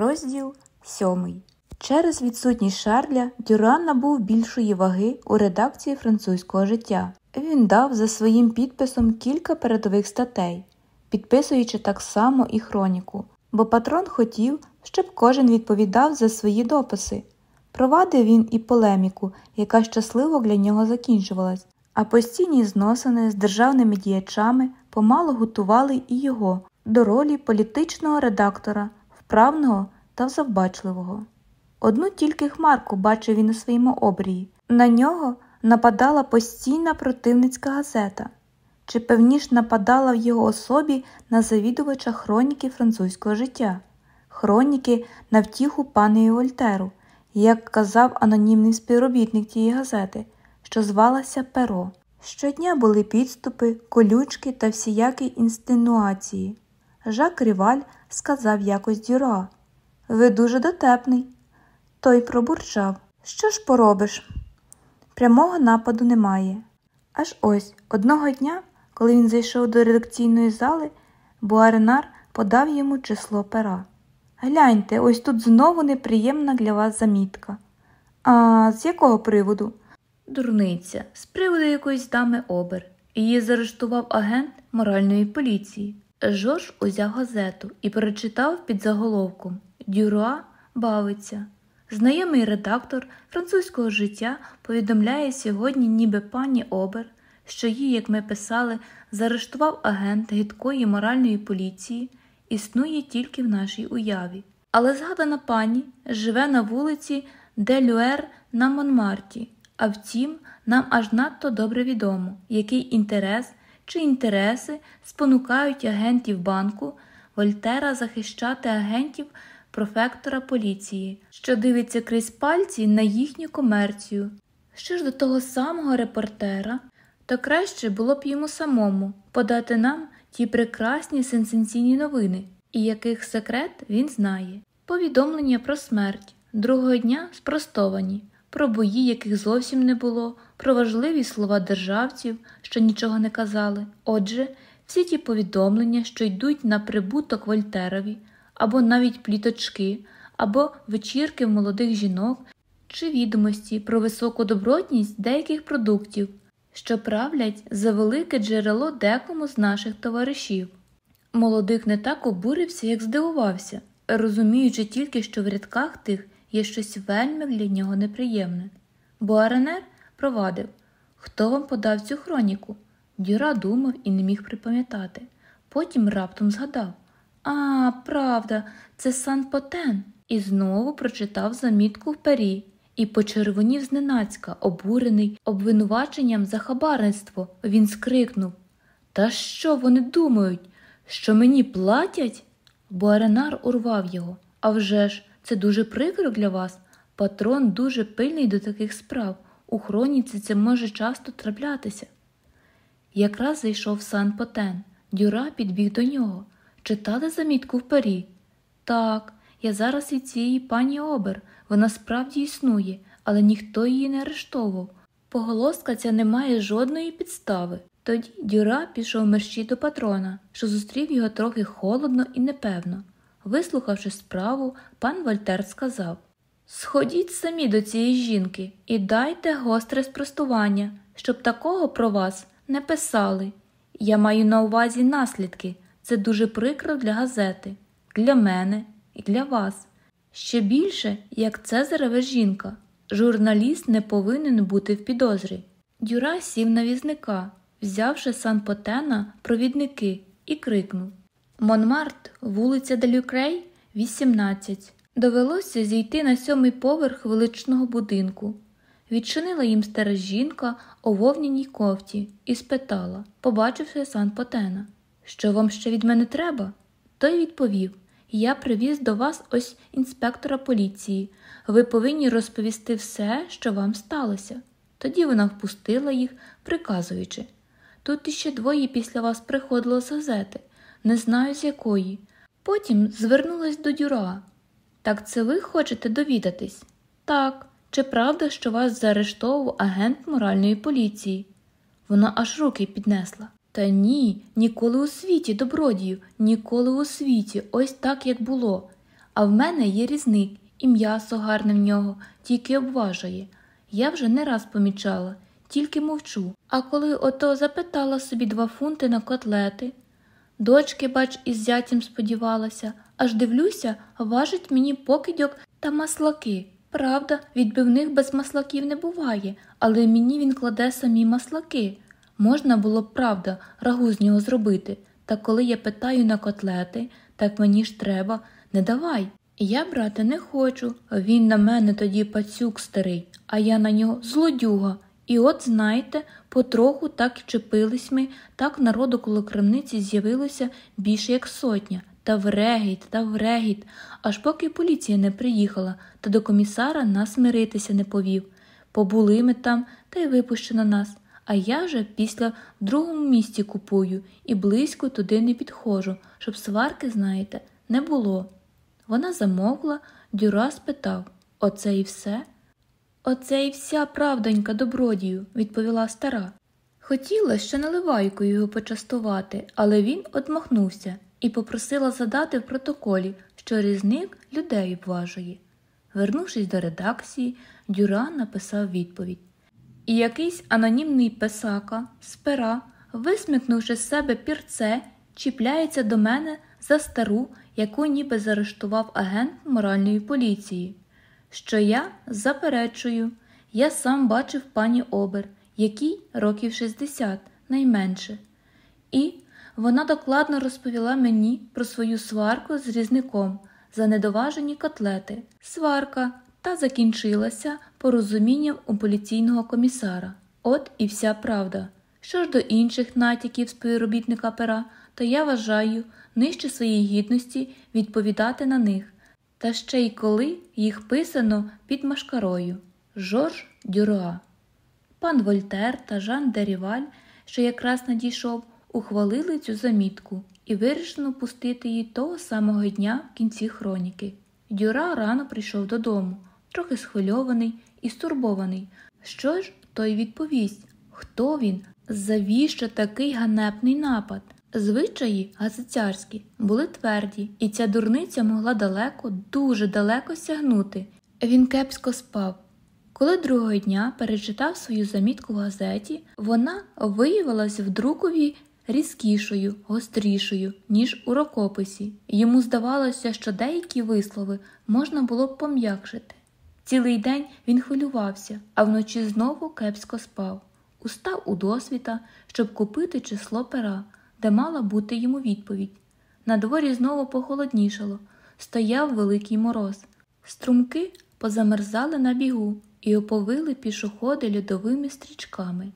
Розділ сьомий. Через відсутність Шарля Дюран набув більшої ваги у редакції французького життя. Він дав за своїм підписом кілька передових статей, підписуючи так само і хроніку, бо патрон хотів, щоб кожен відповідав за свої дописи. Провадив він і полеміку, яка щасливо для нього закінчувалась, а постійні зносини з державними діячами помало готували і його до ролі політичного редактора, вправного та завбачливого. Одну тільки хмарку бачив він у своєму обрії. На нього нападала постійна противницька газета, чи певніш нападала в його особі на завідувача хроніки французького життя, хроніки на втіху пану Вольтеру, як казав анонімний співробітник тієї газети, що звалася Перо. Щодня були підступи, колючки та всіякі інстинуації. Жак Ріваль сказав якось Дюра Ви дуже дотепний. Той пробурчав. Що ж поробиш? Прямого нападу немає. Аж ось одного дня, коли він зайшов до редакційної зали, Буаренар подав йому число пера. Гляньте, ось тут знову неприємна для вас замітка. А з якого приводу? Дурниця, з приводу якоїсь дами обер. Її заарештував агент моральної поліції. Жорж узяв газету і прочитав під заголовком Дюруа бавиться. Знайомий редактор французького життя повідомляє сьогодні, ніби пані Обер, що її, як ми писали, заарештував агент гидкої моральної поліції, існує тільки в нашій уяві. Але згадана пані живе на вулиці Делюер на Монмарті, а втім, нам аж надто добре відомо, який інтерес чи інтереси спонукають агентів банку Вольтера захищати агентів профектора поліції, що дивиться крізь пальці на їхню комерцію. Що ж до того самого репортера, то краще було б йому самому подати нам ті прекрасні сенсаційні новини, і яких секрет він знає. Повідомлення про смерть другого дня спростовані, про бої, яких зовсім не було, про важливі слова державців, що нічого не казали. Отже, всі ті повідомлення, що йдуть на прибуток Вольтерові, або навіть пліточки, або вечірки молодих жінок, чи відомості про високу добротність деяких продуктів, що правлять за велике джерело декому з наших товаришів. Молодик не так обурився, як здивувався, розуміючи тільки, що в рядках тих є щось вельми для нього неприємне. Бо Аренер провадив Хто вам подав цю хроніку? Дюра думав і не міг припам'ятати. Потім раптом згадав А, правда, це Сан Потен. І знову прочитав замітку в пері і почервонів зненацька, обурений обвинуваченням за хабарництво. Він скрикнув Та що вони думають? Що мені платять? Буаренар урвав його. «А вже ж, це дуже прикро для вас. Патрон дуже пильний до таких справ. У хроніці це може часто траплятися. Якраз зайшов сан Потен. Дюра підбіг до нього. Читали замітку в пері? Так, я зараз від цієї пані Обер. Вона справді існує, але ніхто її не арештовував. Поголоска ця не має жодної підстави. Тоді Дюра пішов мерщій до патрона, що зустрів його трохи холодно і непевно. Вислухавши справу, пан Вольтер сказав Сходіть самі до цієї жінки і дайте гостре спростування, щоб такого про вас не писали. Я маю на увазі наслідки. Це дуже прикро для газети, для мене і для вас. Ще більше, як Цезареве жінка, журналіст не повинен бути в підозрі. Дюра сів на візника, взявши сан Потена провідники, і крикнув Монмарт, вулиця Делюкрей, 18. Довелося зійти на сьомий поверх величного будинку. Відчинила їм стара жінка у вовняній кофті і спитала, побачивши сан Потена, що вам ще від мене треба? Той відповів Я привіз до вас ось інспектора поліції. Ви повинні розповісти все, що вам сталося. Тоді вона впустила їх, приказуючи Тут іще двоє після вас приходило з газети, не знаю з якої. Потім звернулась до дюра. Так це ви хочете довідатись? Так. Чи правда, що вас заарештовував агент моральної поліції? Вона аж руки піднесла. Та ні, ніколи у світі, добродію, ніколи у світі, ось так, як було. А в мене є різник, і м'ясо гарне в нього, тільки обважує. Я вже не раз помічала, тільки мовчу. А коли ото запитала собі два фунти на котлети, дочки, бач, із зятям сподівалася, аж дивлюся, важить мені покидьок та маслаки. Правда, відбивних без маслаків не буває, але мені він кладе самі маслаки. Можна було б, правда, рагу з нього зробити, та коли я питаю на котлети, так мені ж треба, не давай. Я, брате, не хочу. Він на мене тоді пацюк старий, а я на нього злодюга. І от, знаєте, потроху так чепились ми, так народу коло крамниці з'явилося більше як сотня. Та врегіт, та врегіт, аж поки поліція не приїхала, та до комісара нас миритися не повів. Побули ми там, та й випущено нас. А я же після в другому місці купую і близько туди не підходжу, щоб сварки, знаєте, не було. Вона замовкла, Дюра спитав Оце і все? Оце і вся правдонька добродію, відповіла стара. Хотіла ще наливайкою його почастувати, але він одмахнувся і попросила задати в протоколі, що різник людей обважує. Вернувшись до редакції, Дюра написав відповідь. І якийсь анонімний писака з висмикнувши з себе пірце, чіпляється до мене за стару, яку ніби заарештував агент моральної поліції. Що я заперечую, я сам бачив пані Обер, якій років 60, найменше. І вона докладно розповіла мені про свою сварку з різником за недоважені котлети. Сварка та закінчилася порозумінням у поліційного комісара. От і вся правда. Що ж до інших натяків співробітника пера, то я вважаю нижче своєї гідності відповідати на них, та ще й коли їх писано під машкарою Жорж Дюроа. Пан Вольтер та Жан Деріваль, що якраз надійшов, ухвалили цю замітку і вирішено пустити її того самого дня в кінці хроніки. Дюра рано прийшов додому, трохи схвильований і стурбований. Що ж той відповість? Хто він? Завіщо такий ганебний напад? Звичаї газицярські були тверді, і ця дурниця могла далеко, дуже далеко сягнути. Він кепсько спав. Коли другого дня перечитав свою замітку в газеті, вона виявилася в друкові різкішою, гострішою, ніж у рукописі. Йому здавалося, що деякі вислови можна було б пом'якшити. Цілий день він хвилювався, а вночі знову кепсько спав. Устав у досвіта, щоб купити число пера, де мала бути йому відповідь. На дворі знову похолоднішало, стояв великий мороз. Струмки позамерзали на бігу і оповили пішоходи льодовими стрічками.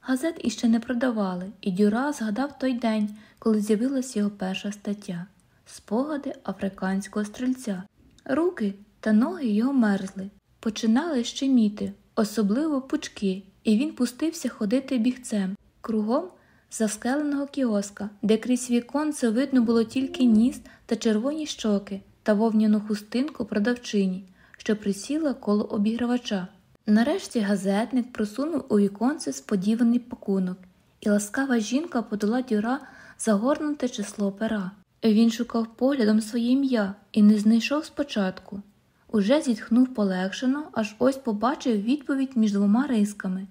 Газет іще не продавали, і Дюра згадав той день, коли з'явилася його перша стаття спогади африканського стрільця. Руки та ноги його мерзли, починали щеміти, особливо пучки, і він пустився ходити бігцем, кругом заскеленого кіоска, де крізь віконце видно було тільки ніс та червоні щоки та вовняну хустинку продавчині, що присіла коло обігравача. Нарешті газетник просунув у віконце сподіваний пакунок, і ласкава жінка подала дюра загорнуте число пера. Він шукав поглядом своє ім'я і не знайшов спочатку. Уже зітхнув полегшено, аж ось побачив відповідь між двома рисками.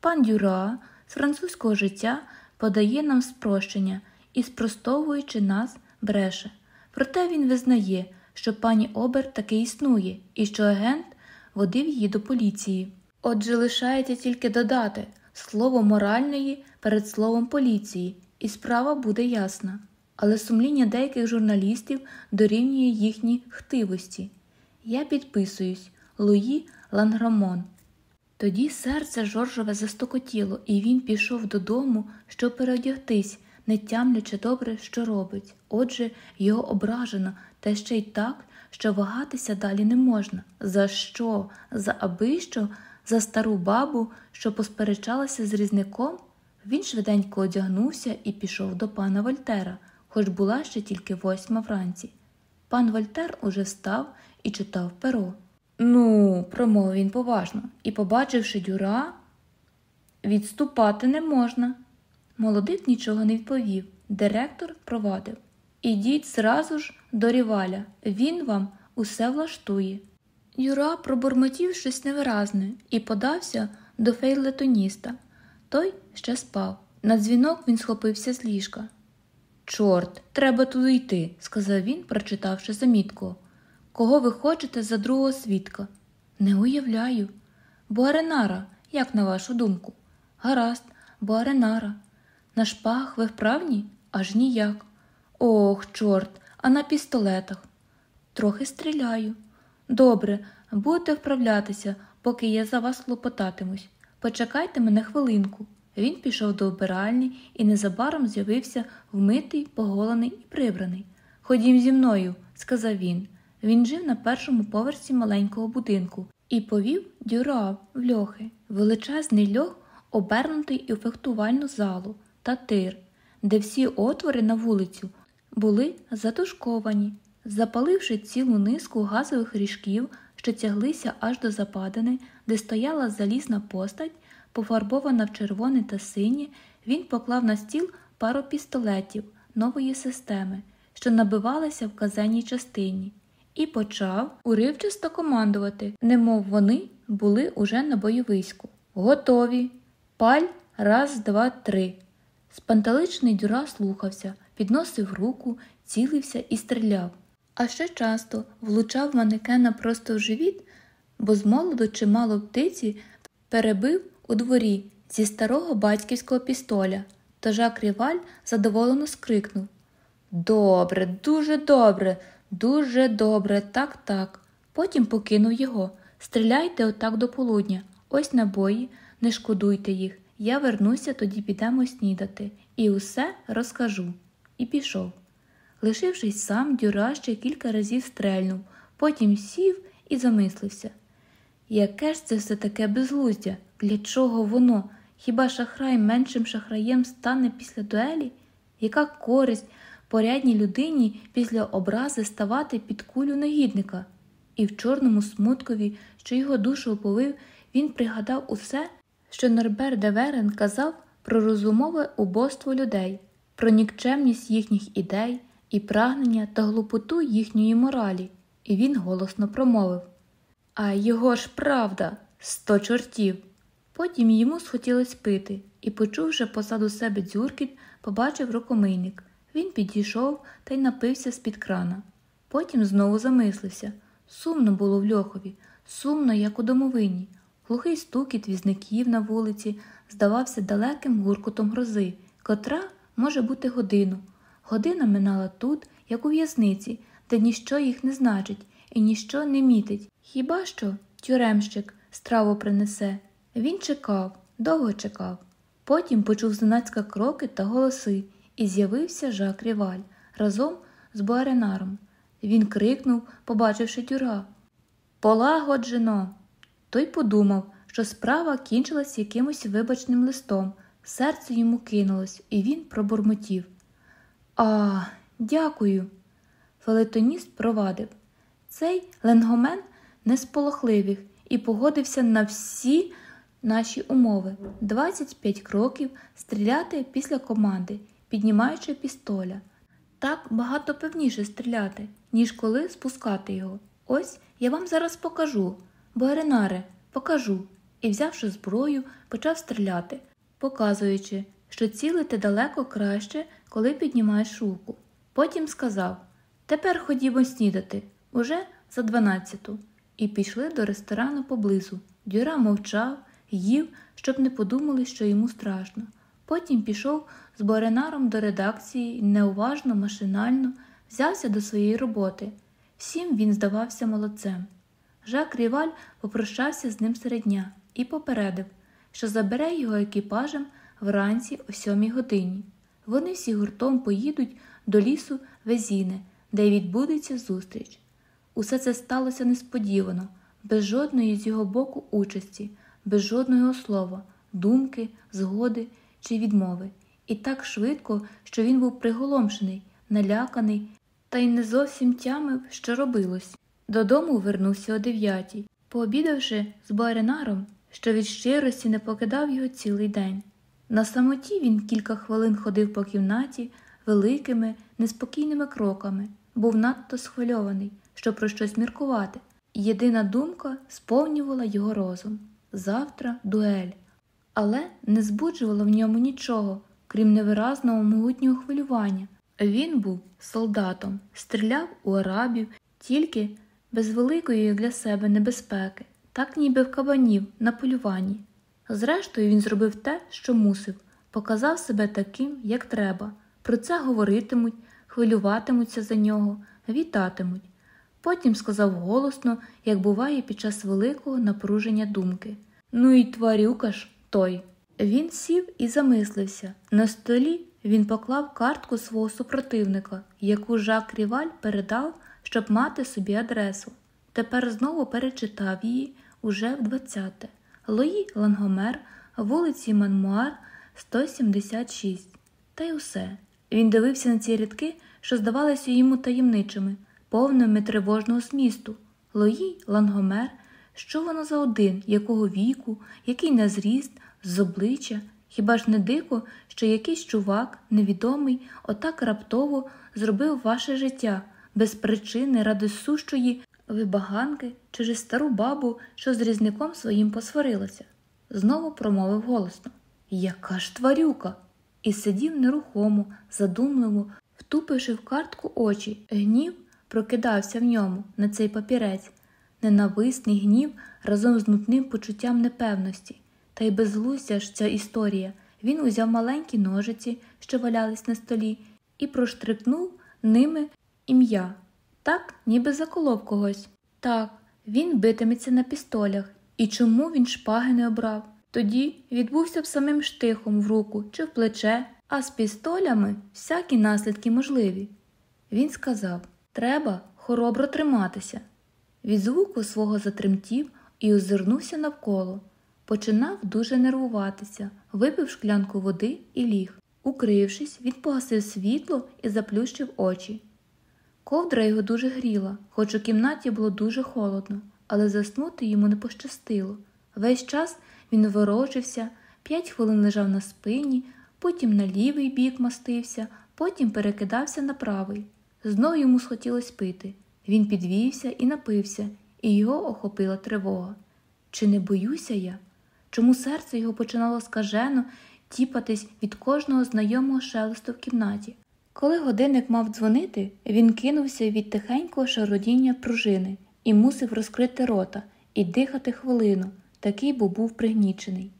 Пан Дюра з французького життя подає нам спрощення і, спростовуючи нас, бреше. Проте він визнає, що пані Обер таки існує і що агент водив її до поліції. Отже, лишається тільки додати слово моральної перед словом поліції, і справа буде ясна. Але сумління деяких журналістів дорівнює їхній хтивості. Я підписуюсь Луї Лангремон. Тоді серце Жоржове застокотіло, і він пішов додому, щоб переодягтись, не тямлячи добре, що робить. Отже, його ображено, та ще й так, що вагатися далі не можна. За що? За аби що? За стару бабу, що посперечалася з різником? Він швиденько одягнувся і пішов до пана Вольтера, хоч була ще тільки восьма вранці. Пан Вольтер уже встав і читав перо. Ну, промовив він поважно, і, побачивши дюра, відступати не можна. Молодик нічого не відповів. Директор провадив Ідіть зразу ж до ріваля, він вам усе влаштує. Юра пробурмотів щось невиразне і подався до фейлетоніста. Той ще спав. На дзвінок він схопився з ліжка. Чорт, треба туди йти, сказав він, прочитавши замітку. Кого ви хочете за другого свідка? Не уявляю. Буаренара, як на вашу думку? Гаразд, Буаренара. На шпагах ви вправні? Аж ніяк. Ох, чорт, а на пістолетах. Трохи стріляю. Добре, будете вправлятися, поки я за вас клопотатимусь. Почекайте мене хвилинку. Він пішов до обиральні і незабаром з'явився вмитий, поголений і прибраний. Ходім зі мною, сказав він. Він жив на першому поверсі маленького будинку і повів дюра в льохи, величезний льох, обернутий у фехтувальну залу та тир, де всі отвори на вулицю були затушковані. Запаливши цілу низку газових ріжків, що тяглися аж до западини, де стояла залізна постать, пофарбована в червоне та синє, він поклав на стіл пару пістолетів нової системи, що набивалися в казенній частині, і почав уривчасто командувати, немов вони були уже на бойовиську. Готові. Паль, раз, два, три. Спанталичний дюра слухався, підносив руку, цілився і стріляв. А ще часто влучав манекена просто в живіт, бо з молоду чимало птиці перебив у дворі зі старого батьківського пістоля, то Жак Ріваль задоволено скрикнув Добре, дуже добре, дуже добре, так, так. Потім покинув його. Стріляйте отак до полудня. Ось набої, не шкодуйте їх. Я вернуся, тоді підемо снідати, і усе розкажу. І пішов. Лишившись сам, Дюра ще кілька разів стрельнув, потім сів і замислився. Яке ж це все таке безглуздя? Для чого воно? Хіба шахрай меншим шахраєм стане після дуелі? Яка користь порядній людині після образи ставати під кулю негідника? І в чорному смуткові, що його душу оповив, він пригадав усе, що Норбер де Верен казав про розумове убоство людей, про нікчемність їхніх ідей і прагнення та глупоту їхньої моралі, і він голосно промовив А його ж правда, сто чортів. Потім йому схотілось пити, і, почувши позаду себе дзюркіт, побачив рукомийник. Він підійшов та й напився з-під крана. Потім знову замислився. Сумно було в льохові, сумно, як у домовині. Глухий стукіт візників на вулиці здавався далеким гуркотом грози, котра може бути годину. Година минала тут, як у в'язниці, де ніщо їх не значить і ніщо не мітить. Хіба що тюремщик страву принесе. Він чекав, довго чекав. Потім почув зненацька кроки та голоси, і з'явився Жак Ріваль разом з Буаренаром. Він крикнув, побачивши тюра. Полагоджено. Той подумав, що справа кінчилась якимось вибачним листом. Серце йому кинулось, і він пробурмотів. А, дякую. Фелетоніст провадив. Цей ленгомен не з полохливих і погодився на всі наші умови 25 кроків стріляти після команди, піднімаючи пістоля. Так багато певніше стріляти, ніж коли спускати його. Ось я вам зараз покажу. Буаренаре, покажу. І, взявши зброю, почав стріляти, показуючи, що цілити далеко краще, коли піднімаєш руку. Потім сказав Тепер ходімо снідати, уже за дванадцяту. І пішли до ресторану поблизу. Дюра мовчав, їв, щоб не подумали, що йому страшно. Потім пішов з Боренаром до редакції, неуважно, машинально, взявся до своєї роботи. Всім він здавався молодцем. Жак Ріваль попрощався з ним серед дня і попередив, що забере його екіпажем вранці о сьомій годині. Вони всі гуртом поїдуть до лісу Везіне, де відбудеться зустріч. Усе це сталося несподівано, без жодної з його боку участі, без жодного слова, думки, згоди чи відмови, і так швидко, що він був приголомшений, наляканий та й не зовсім тямив, що робилось. Додому вернувся о дев'ятій, пообідавши з баринаром, що від щирості не покидав його цілий день. На самоті він кілька хвилин ходив по кімнаті великими, неспокійними кроками, був надто схвильований, щоб про щось міркувати. Єдина думка сповнювала його розум завтра дуель, але не збуджувала в ньому нічого, крім невиразного могутнього хвилювання. Він був солдатом, стріляв у арабів тільки без великої для себе небезпеки, так ніби в кабанів на полюванні. Зрештою, він зробив те, що мусив, показав себе таким, як треба. Про це говоритимуть, хвилюватимуться за нього, вітатимуть. Потім сказав голосно, як буває під час великого напруження думки. Ну і тварюка ж той. Він сів і замислився. На столі він поклав картку свого супротивника, яку Жак Ріваль передав, щоб мати собі адресу. Тепер знову перечитав її уже в 20-те. Лої Лангомер, вулиці Манмуар, 176. Та й усе. Він дивився на ці рядки, що здавалися йому таємничими, повними тривожного змісту. Лої Лангомер, що воно за один, якого віку, який на зріст, з обличчя, хіба ж не дико, що якийсь чувак, невідомий, отак раптово зробив ваше життя без причини ради сущої вибаганки через стару бабу, що з різником своїм посварилася. Знову промовив голосно Яка ж тварюка? І сидів нерухомо, задумливо, втупивши в картку очі, гнів прокидався в ньому на цей папірець, ненависний гнів разом з нутним почуттям непевності. Та й безглуздя ж ця історія. Він узяв маленькі ножиці, що валялись на столі, і проштрикнув ними ім'я. Так, ніби заколов когось. Так, він битиметься на пістолях. І чому він шпаги не обрав? Тоді відбувся б самим штихом в руку чи в плече, а з пістолями всякі наслідки можливі. Він сказав треба хоробро триматися. Від звуку свого затремтів і озирнувся навколо. Починав дуже нервуватися, випив шклянку води і ліг. Укрившись, він погасив світло і заплющив очі. Ковдра його дуже гріла, хоч у кімнаті було дуже холодно, але заснути йому не пощастило. Весь час він ворожився, п'ять хвилин лежав на спині, потім на лівий бік мастився, потім перекидався на правий. Знову йому схотілося пити. Він підвівся і напився, і його охопила тривога. Чи не боюся я? Чому серце його починало скажено тіпатись від кожного знайомого шелесту в кімнаті? Коли годинник мав дзвонити, він кинувся від тихенького шародіння пружини і мусив розкрити рота і дихати хвилину, такий бо був пригнічений.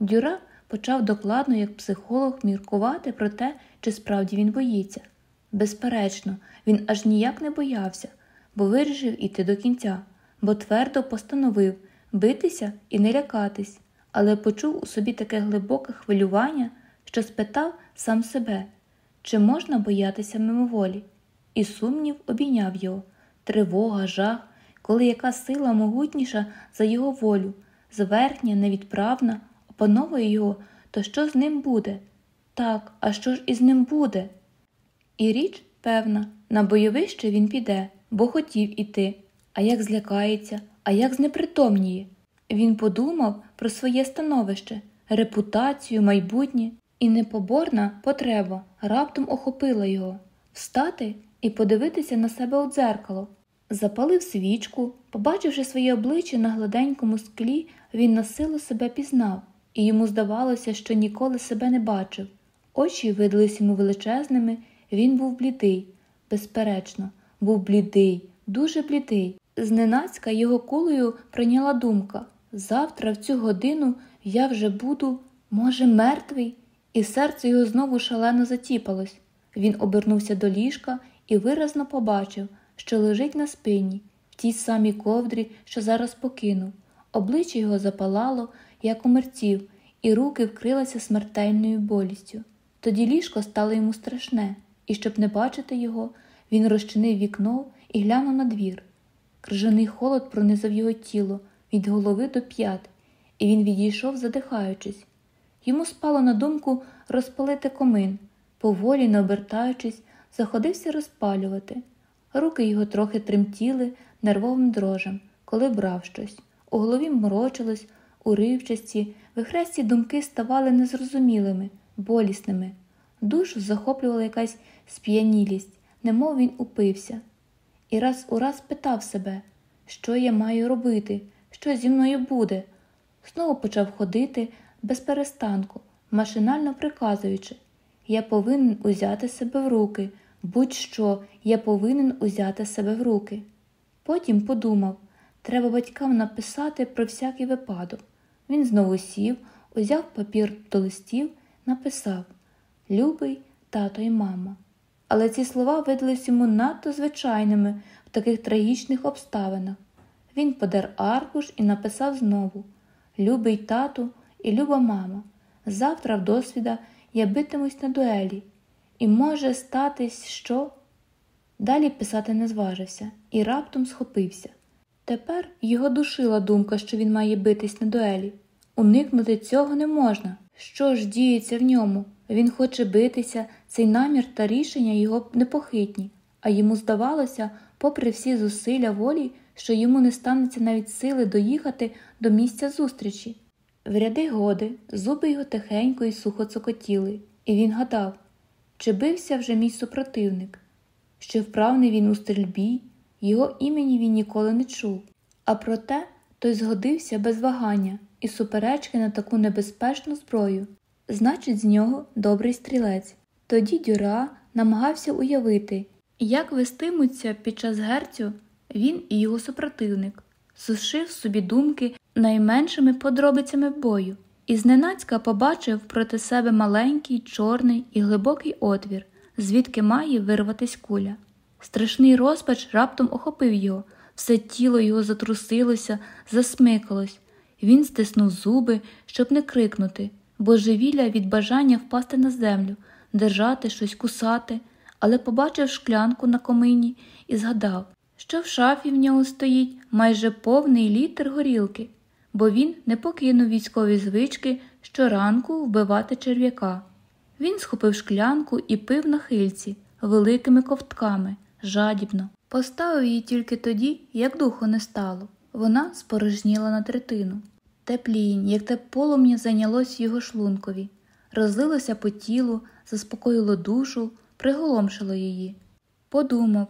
Дюра почав докладно, як психолог, міркувати про те, чи справді він боїться. Безперечно, він аж ніяк не боявся, бо вирішив іти до кінця, бо твердо постановив битися і не лякатись, але почув у собі таке глибоке хвилювання, що спитав сам себе, чи можна боятися мимоволі, і сумнів обійняв його, тривога, жах, коли яка сила могутніша за його волю, зверхня, невідправна, опановує його, то що з ним буде? Так, а що ж із ним буде? І річ, певна, на бойовище він піде, бо хотів іти, а як злякається, а як знепритомніє. Він подумав про своє становище, репутацію, майбутнє, і непоборна потреба раптом охопила його встати і подивитися на себе у дзеркало. Запалив свічку, побачивши своє обличчя на гладенькому склі, він насилу себе пізнав, і йому здавалося, що ніколи себе не бачив. Очі видались йому величезними, він був блідий, безперечно, був блідий, дуже блідий. Зненацька його кулею прийняла думка завтра, в цю годину, я вже буду, може, мертвий, і серце його знову шалено затіпалось. Він обернувся до ліжка і виразно побачив, що лежить на спині, в тій самій ковдрі, що зараз покинув. Обличчя його запалало, як у мерців, і руки вкрилися смертельною болістю. Тоді ліжко стало йому страшне, і, щоб не бачити його, він розчинив вікно і глянув на двір. Крижаний холод пронизав його тіло від голови до п'ят, і він відійшов, задихаючись. Йому спало на думку розпалити комин, поволі, не обертаючись, заходився розпалювати. Руки його трохи тремтіли нервовим дрожем, коли брав щось. У голові морочилось, уривчасті, вихресті думки ставали незрозумілими, болісними. Душу захоплювала якась сп'янілість, немов він упився, і раз у раз питав себе, що я маю робити, що зі мною буде. Знову почав ходити без перестанку, машинально приказуючи я повинен узяти себе в руки, будь-що я повинен узяти себе в руки. Потім подумав треба батькам написати про всякий випадок. Він знову сів, узяв папір до листів, написав Любий тато і мама. Але ці слова видались йому надто звичайними в таких трагічних обставинах. Він подер аркуш і написав знову Любий тату і люба мама. Завтра в досвіда я битимусь на дуелі, і може статись що? Далі писати не зважився і раптом схопився. Тепер його душила думка, що він має битись на дуелі. Уникнути цього не можна. Що ж діється в ньому? Він хоче битися, цей намір та рішення його непохитні, а йому здавалося, попри всі зусилля волі, що йому не станеться навіть сили доїхати до місця зустрічі. В ряди годи зуби його тихенько і сухо цокотіли, і він гадав, чи бився вже мій супротивник, що вправний він у стрільбі, його імені він ніколи не чув. А проте той згодився без вагання і суперечки на таку небезпечну зброю. Значить, з нього добрий стрілець. Тоді Дюра намагався уявити, як вестимуться під час герцю він і його супротивник, сушив собі думки найменшими подробицями бою, і зненацька побачив проти себе маленький, чорний і глибокий отвір, звідки має вирватись куля. Страшний розпач раптом охопив його, все тіло його затрусилося, засмикалось. Він стиснув зуби, щоб не крикнути, божевілля від бажання впасти на землю, держати щось кусати, але побачив шклянку на комині і згадав, що в шафі в нього стоїть майже повний літр горілки, бо він не покинув військові звички щоранку вбивати черв'яка. Він схопив шклянку і пив на хильці великими ковтками, жадібно. Поставив її тільки тоді, як духу не стало. Вона спорожніла на третину. Теплінь, як те полум'я зайнялось його шлункові, розлилося по тілу, заспокоїло душу, приголомшило її. Подумав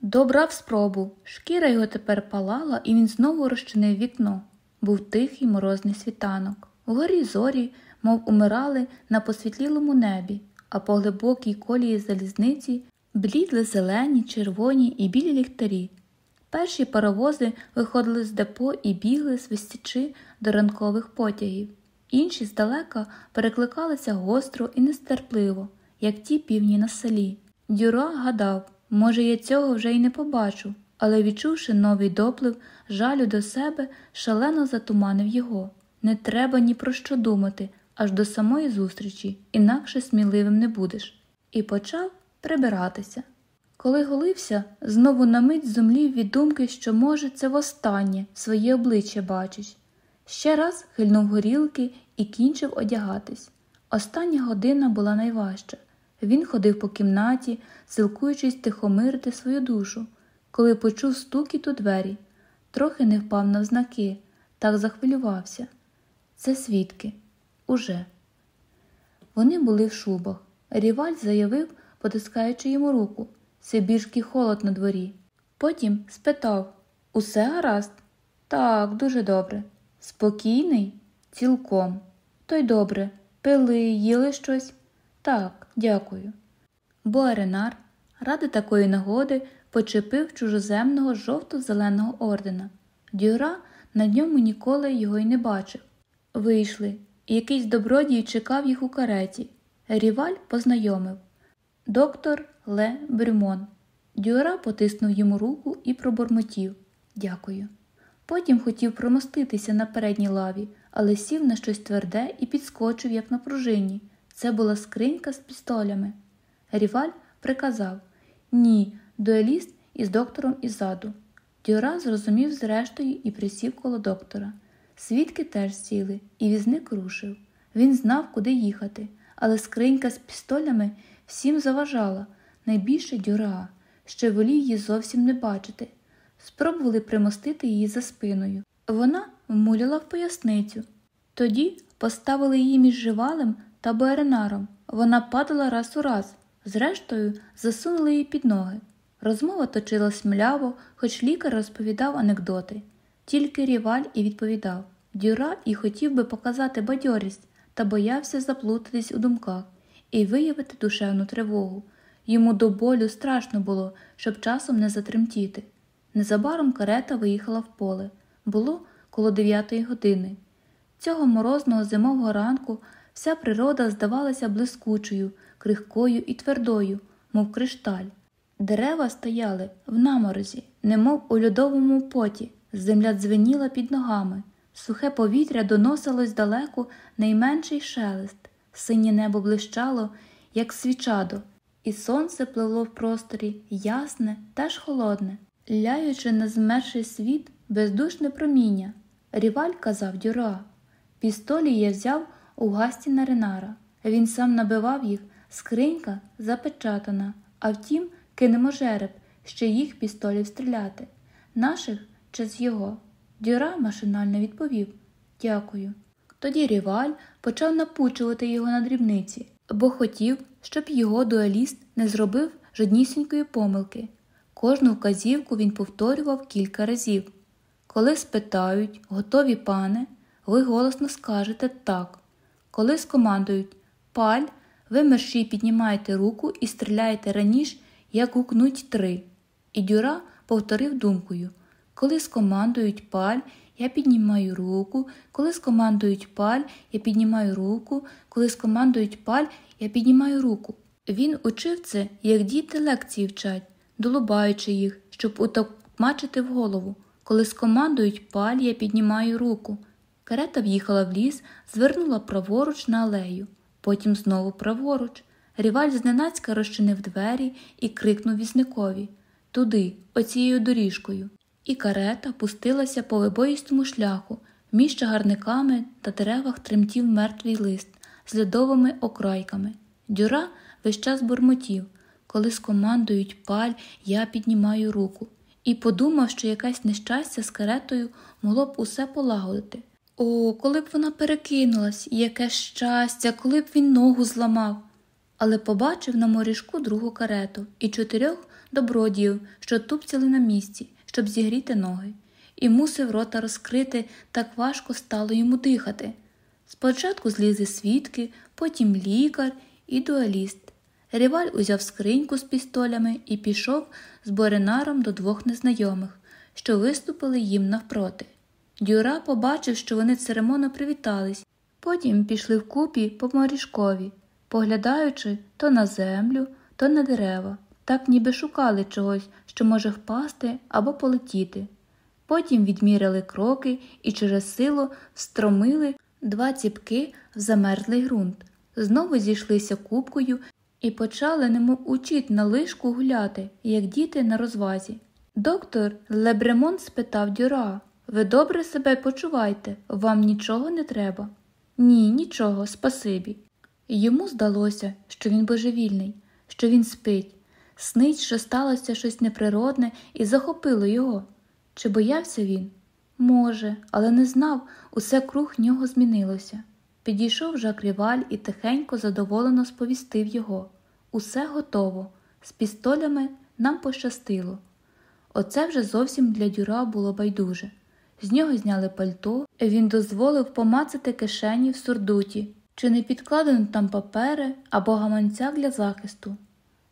добрав спробу, шкіра його тепер палала, і він знову розчинив вікно. Був тихий морозний світанок. Вгорі зорі, мов умирали на посвітлілому небі, а по глибокій колії залізниці блідли зелені, червоні і білі ліхтарі. Перші паровози виходили з депо і бігли, свистячи до ранкових потягів. Інші здалека перекликалися гостро і нестерпливо, як ті півні на селі. Дюра гадав, може, я цього вже й не побачу, але, відчувши новий доплив, жалю до себе, шалено затуманив його. Не треба ні про що думати, аж до самої зустрічі, інакше сміливим не будеш. І почав прибиратися. Коли голився, знову на мить зумлів від думки, що, може, це востаннє своє обличчя бачиш. Ще раз хильнув горілки і кінчив одягатись. Остання година була найважча. Він ходив по кімнаті, силкуючись тихомирити свою душу, коли почув стукіт у двері, трохи не впав навзнаки, так захвилювався. Це свідки. Уже. Вони були в шубах. Ріваль заявив, потискаючи йому руку. Сибірський холод на дворі. Потім спитав Усе гаразд? Так, дуже добре. Спокійний? Цілком. То й добре. Пили, їли щось? Так, дякую. Бо Аренар, ради такої нагоди, почепив чужоземного жовто-зеленого ордена. Дюра на ньому ніколи його й не бачив. Вийшли, і якийсь добродій чекав їх у кареті. Ріваль познайомив. Доктор Ле Брюмон. Дюра потиснув йому руку і пробормотів Дякую. Потім хотів промоститися на передній лаві, але сів на щось тверде і підскочив, як на пружині. Це була скринька з пістолями. Ріваль приказав Ні, дуеліст із доктором іззаду. Дюра зрозумів зрештою і присів коло доктора. Свідки теж сіли, і візник рушив. Він знав, куди їхати, але скринька з пістолями всім заважала, найбільше дюра, що волів її зовсім не бачити. Спробували примостити її за спиною. Вона вмуляла в поясницю. Тоді поставили її між живалем та Буеренаром. Вона падала раз у раз, Зрештою, засунули її під ноги. Розмова точилась мляво, хоч лікар розповідав анекдоти. Тільки ріваль і відповідав Дюра і хотів би показати бадьорість, та боявся заплутатись у думках і виявити душевну тривогу. Йому до болю страшно було, щоб часом не затремтіти. Незабаром карета виїхала в поле. Було коло дев'ятої години. Цього морозного зимового ранку вся природа здавалася блискучою, крихкою і твердою, мов кришталь. Дерева стояли в наморозі, немов у льодовому поті, земля дзвеніла під ногами, сухе повітря доносилось далеко найменший шелест, синє небо блищало, як свічадо, і сонце пливло в просторі ясне, теж холодне, ляючи на змерший світ бездушне проміння. Ріваль казав дюра. Пістолі я взяв у гасті на Ренара. Він сам набивав їх, скринька запечатана, а втім, кинемо жереб, ще їх пістолів стріляти. Наших чи з його. Дюра машинально відповів Дякую. Тоді ріваль почав напучувати його на дрібниці, бо хотів, щоб його дуаліст не зробив жоднісінької помилки. Кожну вказівку він повторював кілька разів. Коли спитають, готові пане, ви голосно скажете так. Коли скомандують паль, ви мерщій піднімаєте руку і стріляєте раніше, як гукнуть три. І Дюра повторив думкою Коли скомандують паль, я піднімаю руку, коли скомандують паль, я піднімаю руку, коли скомандують паль, я піднімаю руку. Він учив це, як діти лекції вчать, долубаючи їх, щоб утокмачити в голову. Коли скомандують паль, я піднімаю руку. Карета в'їхала в ліс, звернула праворуч на алею, потім знову праворуч. Ріваль зненацька розчинив двері і крикнув візникові Туди, оцією доріжкою. І карета пустилася по вибоїстому шляху, між чагарниками та деревах тремтів мертвий лист з льодовими окрайками. Дюра весь час бурмотів. Коли скомандують паль, я піднімаю руку, і подумав, що якесь нещастя з каретою могло б усе полагодити. О, коли б вона перекинулась, яке щастя, коли б він ногу зламав. Але побачив на морішку другу карету і чотирьох добродіїв, що тупцяли на місці, щоб зігріти ноги, і мусив рота розкрити, так важко стало йому дихати. Спочатку злізли свідки, потім лікар і дуаліст. Ріваль узяв скриньку з пістолями і пішов з Боренаром до двох незнайомих, що виступили їм навпроти. Дюра побачив, що вони церемонно привітались, потім пішли вкупі по морішкові, поглядаючи то на землю, то на дерева, так ніби шукали чогось, що може впасти або полетіти. Потім відміряли кроки і через силу встромили два ціпки в замерзлий ґрунт, знову зійшлися купкою і почали немов учить на лишку гуляти, як діти на розвазі. Доктор Лебремон спитав Дюра ви добре себе почуваєте, вам нічого не треба? Ні, нічого, спасибі. Йому здалося, що він божевільний, що він спить, снить, що сталося щось неприродне і захопило його. Чи боявся він? Може, але не знав, усе круг нього змінилося. Підійшов Жак Ріваль і тихенько, задоволено сповістив його усе готово, з пістолями нам пощастило. Оце вже зовсім для дюра було байдуже. З нього зняли пальто, він дозволив помацати кишені в сурдуті, чи не підкладено там папери або гаманця для захисту.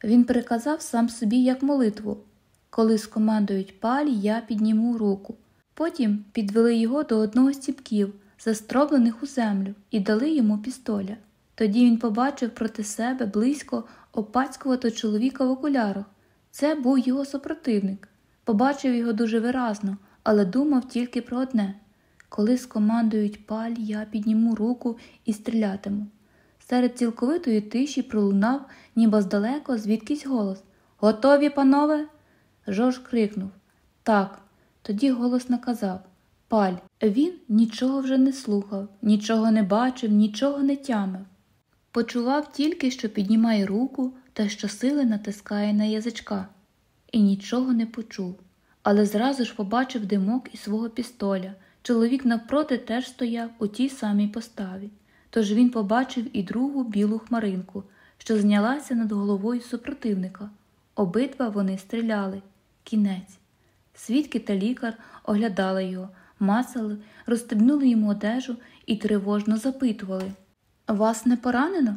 Він приказав сам собі як молитву коли скомандують палі, я підніму руку. Потім підвели його до одного з ціпків, застроблених у землю, і дали йому пістоля. Тоді він побачив проти себе близько опацькувато чоловіка в окулярах. Це був його супротивник. Побачив його дуже виразно, але думав тільки про одне коли скомандують паль, я підніму руку і стрілятиму. Серед цілковитої тиші пролунав, ніби здалеко, звідкись голос Готові, панове? Жорж крикнув Так. Тоді голос наказав Паль. Він нічого вже не слухав, нічого не бачив, нічого не тямив. Почував тільки, що піднімає руку та щосили натискає на язичка, і нічого не почув але зразу ж побачив димок із свого пістоля. Чоловік навпроти теж стояв у тій самій поставі. Тож він побачив і другу білу хмаринку, що знялася над головою супротивника. Обидва вони стріляли. Кінець. Свідки та лікар оглядали його, масали, розстебнули йому одежу і тривожно запитували Вас не поранено?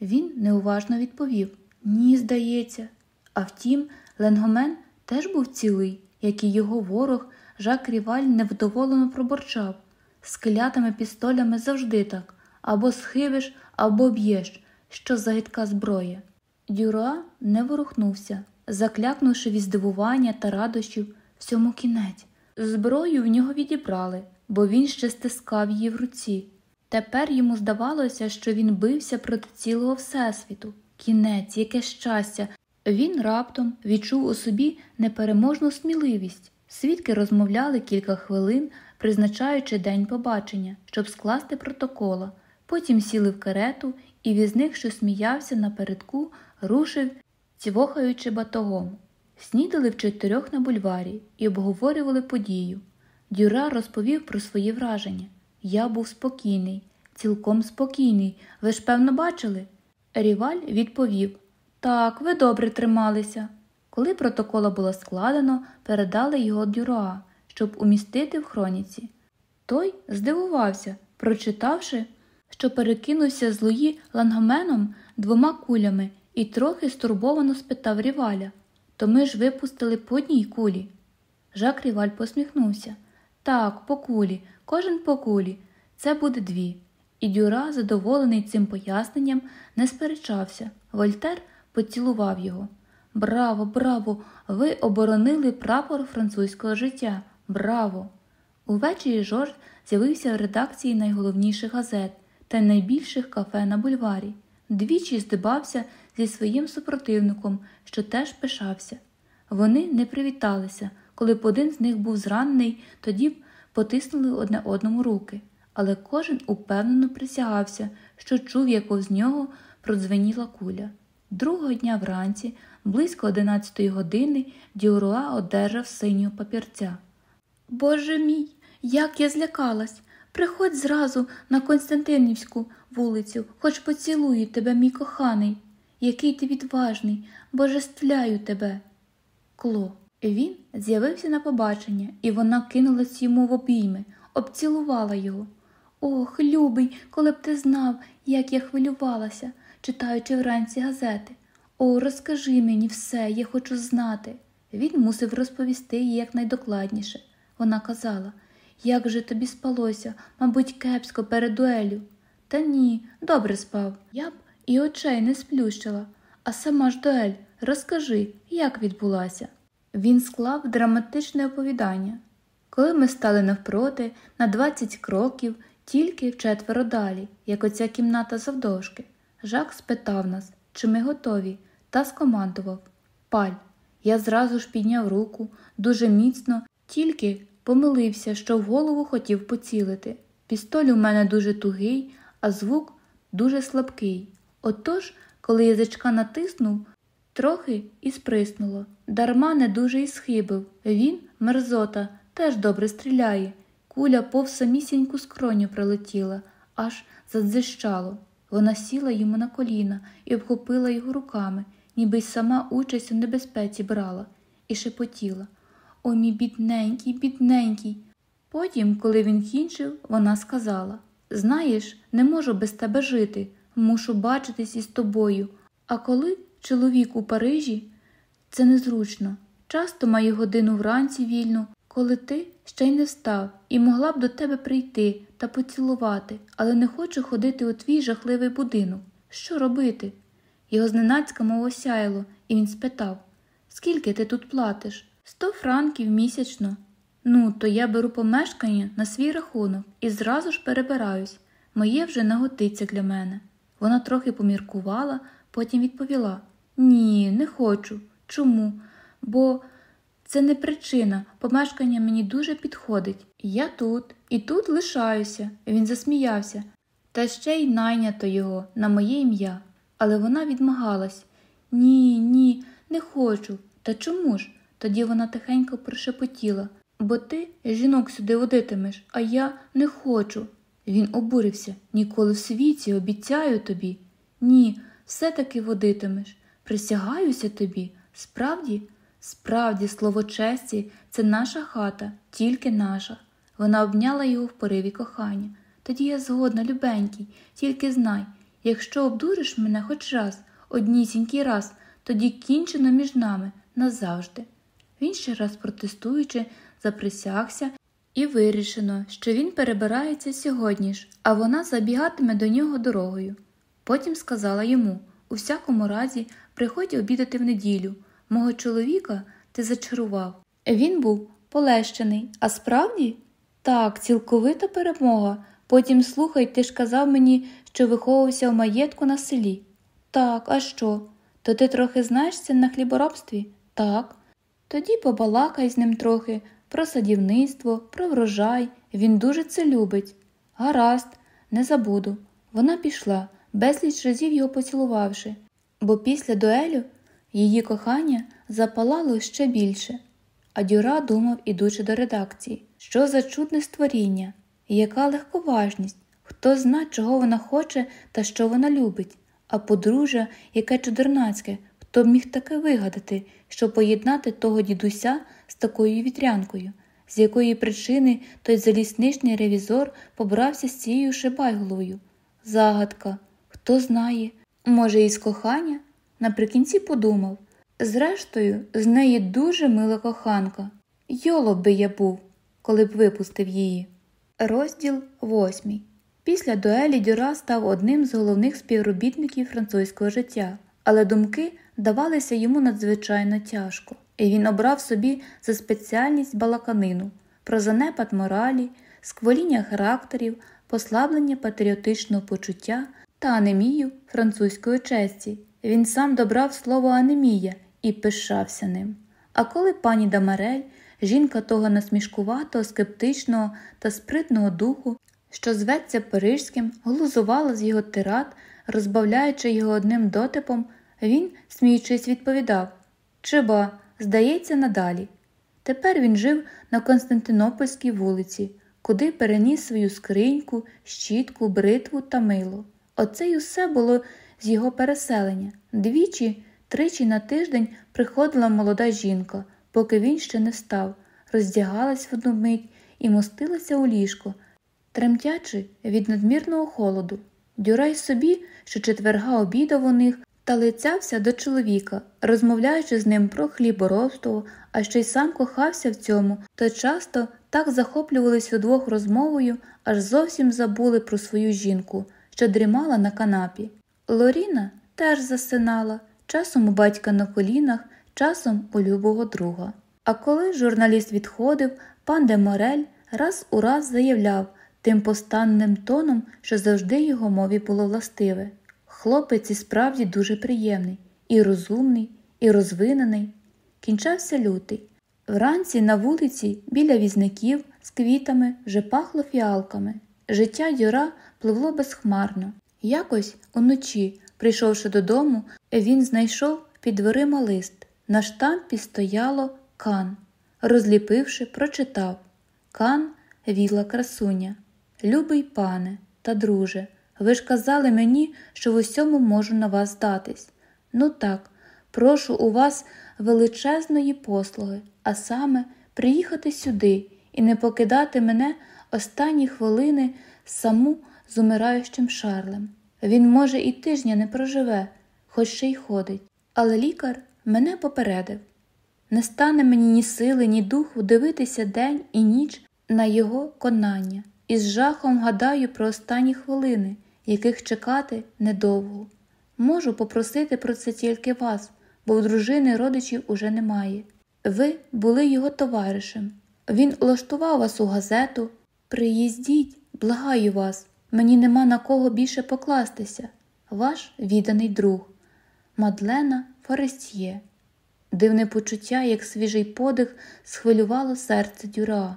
Він неуважно відповів Ні, здається. А втім, Ленгомен теж був цілий, як і його ворог, Жак Ріваль невдоволено проборчав. З клятими пістолями завжди так або схибиш, або б'єш, що за гидка зброя. Дюра не ворухнувся, заклякнувши від здивування та радощів всьому кінець. Зброю в нього відібрали, бо він ще стискав її в руці. Тепер йому здавалося, що він бився проти цілого Всесвіту. Кінець, яке щастя. Він раптом відчув у собі непереможну сміливість. Свідки розмовляли кілька хвилин, призначаючи день побачення, щоб скласти протокола. Потім сіли в карету, і візник, що сміявся напередку, рушив, цівохаючи батогом. Снідали в чотирьох на бульварі і обговорювали подію. Дюра розповів про свої враження. Я був спокійний, цілком спокійний. Ви ж, певно, бачили? Ріваль відповів Так, ви добре трималися. Коли протокола було складено, передали його Дюра, щоб умістити в хроніці. Той здивувався, прочитавши, що перекинувся з Луї лангоменом двома кулями і трохи стурбовано спитав ріваля То ми ж випустили по одній кулі. Жак Ріваль посміхнувся. Так, по кулі, кожен по кулі. Це буде дві. І Дюра, задоволений цим поясненням, не сперечався. Вольтер поцілував його. Браво, браво! Ви оборонили прапор французького життя. Браво! Увечері Жорж з'явився в редакції найголовніших газет та найбільших кафе на бульварі. Двічі здибався зі своїм супротивником, що теж пишався. Вони не привіталися, коли б один з них був зранений, тоді б потиснули одне одному руки, але кожен упевнено присягався, що чув, як повз нього продзвеніла куля. Другого дня вранці, близько одинадцятої години, Діуруа одержав синього папірця. Боже мій, як я злякалась! Приходь зразу на Константинівську вулицю, хоч поцілую тебе, мій коханий, який ти відважний, божествляю тебе. Кло. Він з'явився на побачення, і вона кинулась йому в обійми, обцілувала його. Ох, любий, коли б ти знав, як я хвилювалася, читаючи вранці газети. О, розкажи мені все, я хочу знати. Він мусив розповісти їй якнайдокладніше. Вона казала як же тобі спалося, мабуть, кепсько перед дуелю. Та ні, добре спав. Я б і очей не сплющила. А сама ж дуель, розкажи, як відбулася. Він склав драматичне оповідання. Коли ми стали навпроти, на 20 кроків, тільки вчетверо далі, як оця кімната завдовжки, Жак спитав нас, чи ми готові, та скомандував Паль. Я зразу ж підняв руку, дуже міцно, тільки помилився, що в голову хотів поцілити. Пістоль у мене дуже тугий, а звук дуже слабкий. Отож, коли язичка натиснув, трохи і сприснуло. Дарма не дуже і схибив. Він, мерзота, теж добре стріляє. Куля пов самісіньку скроню прилетіла, аж задзищало. Вона сіла йому на коліна і обхопила його руками, ніби й сама участь у небезпеці брала, і шепотіла. О, мій бідненький, бідненький. Потім, коли він кінчив, вона сказала Знаєш, не можу без тебе жити, мушу бачитись із тобою. А коли чоловік у Парижі, це незручно. Часто маю годину вранці вільну, коли ти ще й не встав і могла б до тебе прийти та поцілувати, але не хочу ходити у твій жахливий будинок. Що робити? Його зненацька мов осяяло, і він спитав Скільки ти тут платиш? Сто франків місячно. Ну, то я беру помешкання на свій рахунок і зразу ж перебираюсь. Моє вже наготиться для мене. Вона трохи поміркувала, потім відповіла Ні, не хочу. Чому? Бо це не причина, помешкання мені дуже підходить. Я тут і тут лишаюся. Він засміявся. Та ще й найнято його на моє ім'я. Але вона відмагалась Ні, ні, не хочу. Та чому ж? Тоді вона тихенько прошепотіла бо ти жінок сюди водитимеш, а я не хочу. Він обурився ніколи в світі, обіцяю тобі. Ні, все-таки водитимеш. Присягаюся тобі, справді, справді, слово честі, це наша хата, тільки наша. Вона обняла його в пориві кохання. Тоді я згодна, любенький, тільки знай, якщо обдуриш мене хоч раз, однісінький раз, тоді кінчено між нами назавжди. Він ще раз протестуючи, заприсягся і вирішено, що він перебирається сьогодні ж, а вона забігатиме до нього дорогою. Потім сказала йому у всякому разі, приходь обідати в неділю. Мого чоловіка ти зачарував. Він був полещений, а справді? Так, цілковита перемога. Потім слухай, ти ж казав мені, що виховувався в маєтку на селі. Так, а що? То ти трохи знаєшся на хліборобстві? Так. Тоді побалакай з ним трохи про садівництво, про врожай. Він дуже це любить. Гаразд, не забуду. Вона пішла, безліч разів його поцілувавши, бо після дуелю її кохання запалало ще більше. А Дюра думав, ідучи до редакції, що за чудне створіння, яка легковажність, хто зна, чого вона хоче та що вона любить, а подружжя, яке чудернацьке, хто б міг таке вигадати, щоб поєднати того дідуся з такою вітрянкою, з якої причини той залісничний ревізор побрався з цією шибайголовою. Загадка, хто знає, може, із кохання? Наприкінці подумав зрештою, з неї дуже мила коханка. Йолоб би я був, коли б випустив її. Розділ восьмий. Після дуелі Дюра став одним з головних співробітників французького життя, але думки давалися йому надзвичайно тяжко, і він обрав собі за спеціальність балаканину про занепад моралі, сквоління характерів, послаблення патріотичного почуття та анемію французької честі. Він сам добрав слово анемія і пишався ним. А коли пані Дамарель, жінка того насмішкуватого, скептичного та спритного духу, що зветься Парижським, глузувала з його тират, розбавляючи його одним дотипом, він, сміючись, відповідав Чиба, здається, надалі. Тепер він жив на Константинопольській вулиці, куди переніс свою скриньку, щітку, бритву та мило. Оце й усе було з його переселення. Двічі, тричі на тиждень приходила молода жінка, поки він ще не встав, роздягалась в одну мить і мостилася у ліжко, тремтячи від надмірного холоду. Дюрай собі, що четверга обідав у них та лицявся до чоловіка, розмовляючи з ним про хліборобство, а ще й сам кохався в цьому, то часто так захоплювались удвох розмовою, аж зовсім забули про свою жінку, що дрімала на канапі. Лоріна теж засинала, часом у батька на колінах, часом у любого друга. А коли журналіст відходив, пан де Морель раз у раз заявляв тим постанним тоном, що завжди його мові було властиве. Хлопець і справді дуже приємний, і розумний, і розвинений. Кінчався лютий. Вранці на вулиці біля візників з квітами вже пахло фіалками. Життя дюра пливло безхмарно. Якось уночі, прийшовши додому, він знайшов під дверима лист. На штампі стояло кан. Розліпивши, прочитав Кан віла красуня. Любий пане та друже. Ви ж казали мені, що в усьому можу на вас здатись. Ну так, прошу у вас величезної послуги, а саме приїхати сюди і не покидати мене останні хвилини саму з умираючим шарлем. Він, може, і тижня не проживе, хоч ще й ходить. Але лікар мене попередив не стане мені ні сили, ні духу дивитися день і ніч на його конання, і з жахом гадаю про останні хвилини яких чекати недовго. Можу попросити про це тільки вас, бо в дружини родичів уже немає. Ви були його товаришем. Він влаштував вас у газету. Приїздіть, благаю вас, мені нема на кого більше покластися. Ваш відданий друг Мадлена Форестьє. Дивне почуття, як свіжий подих, схвилювало серце дюра,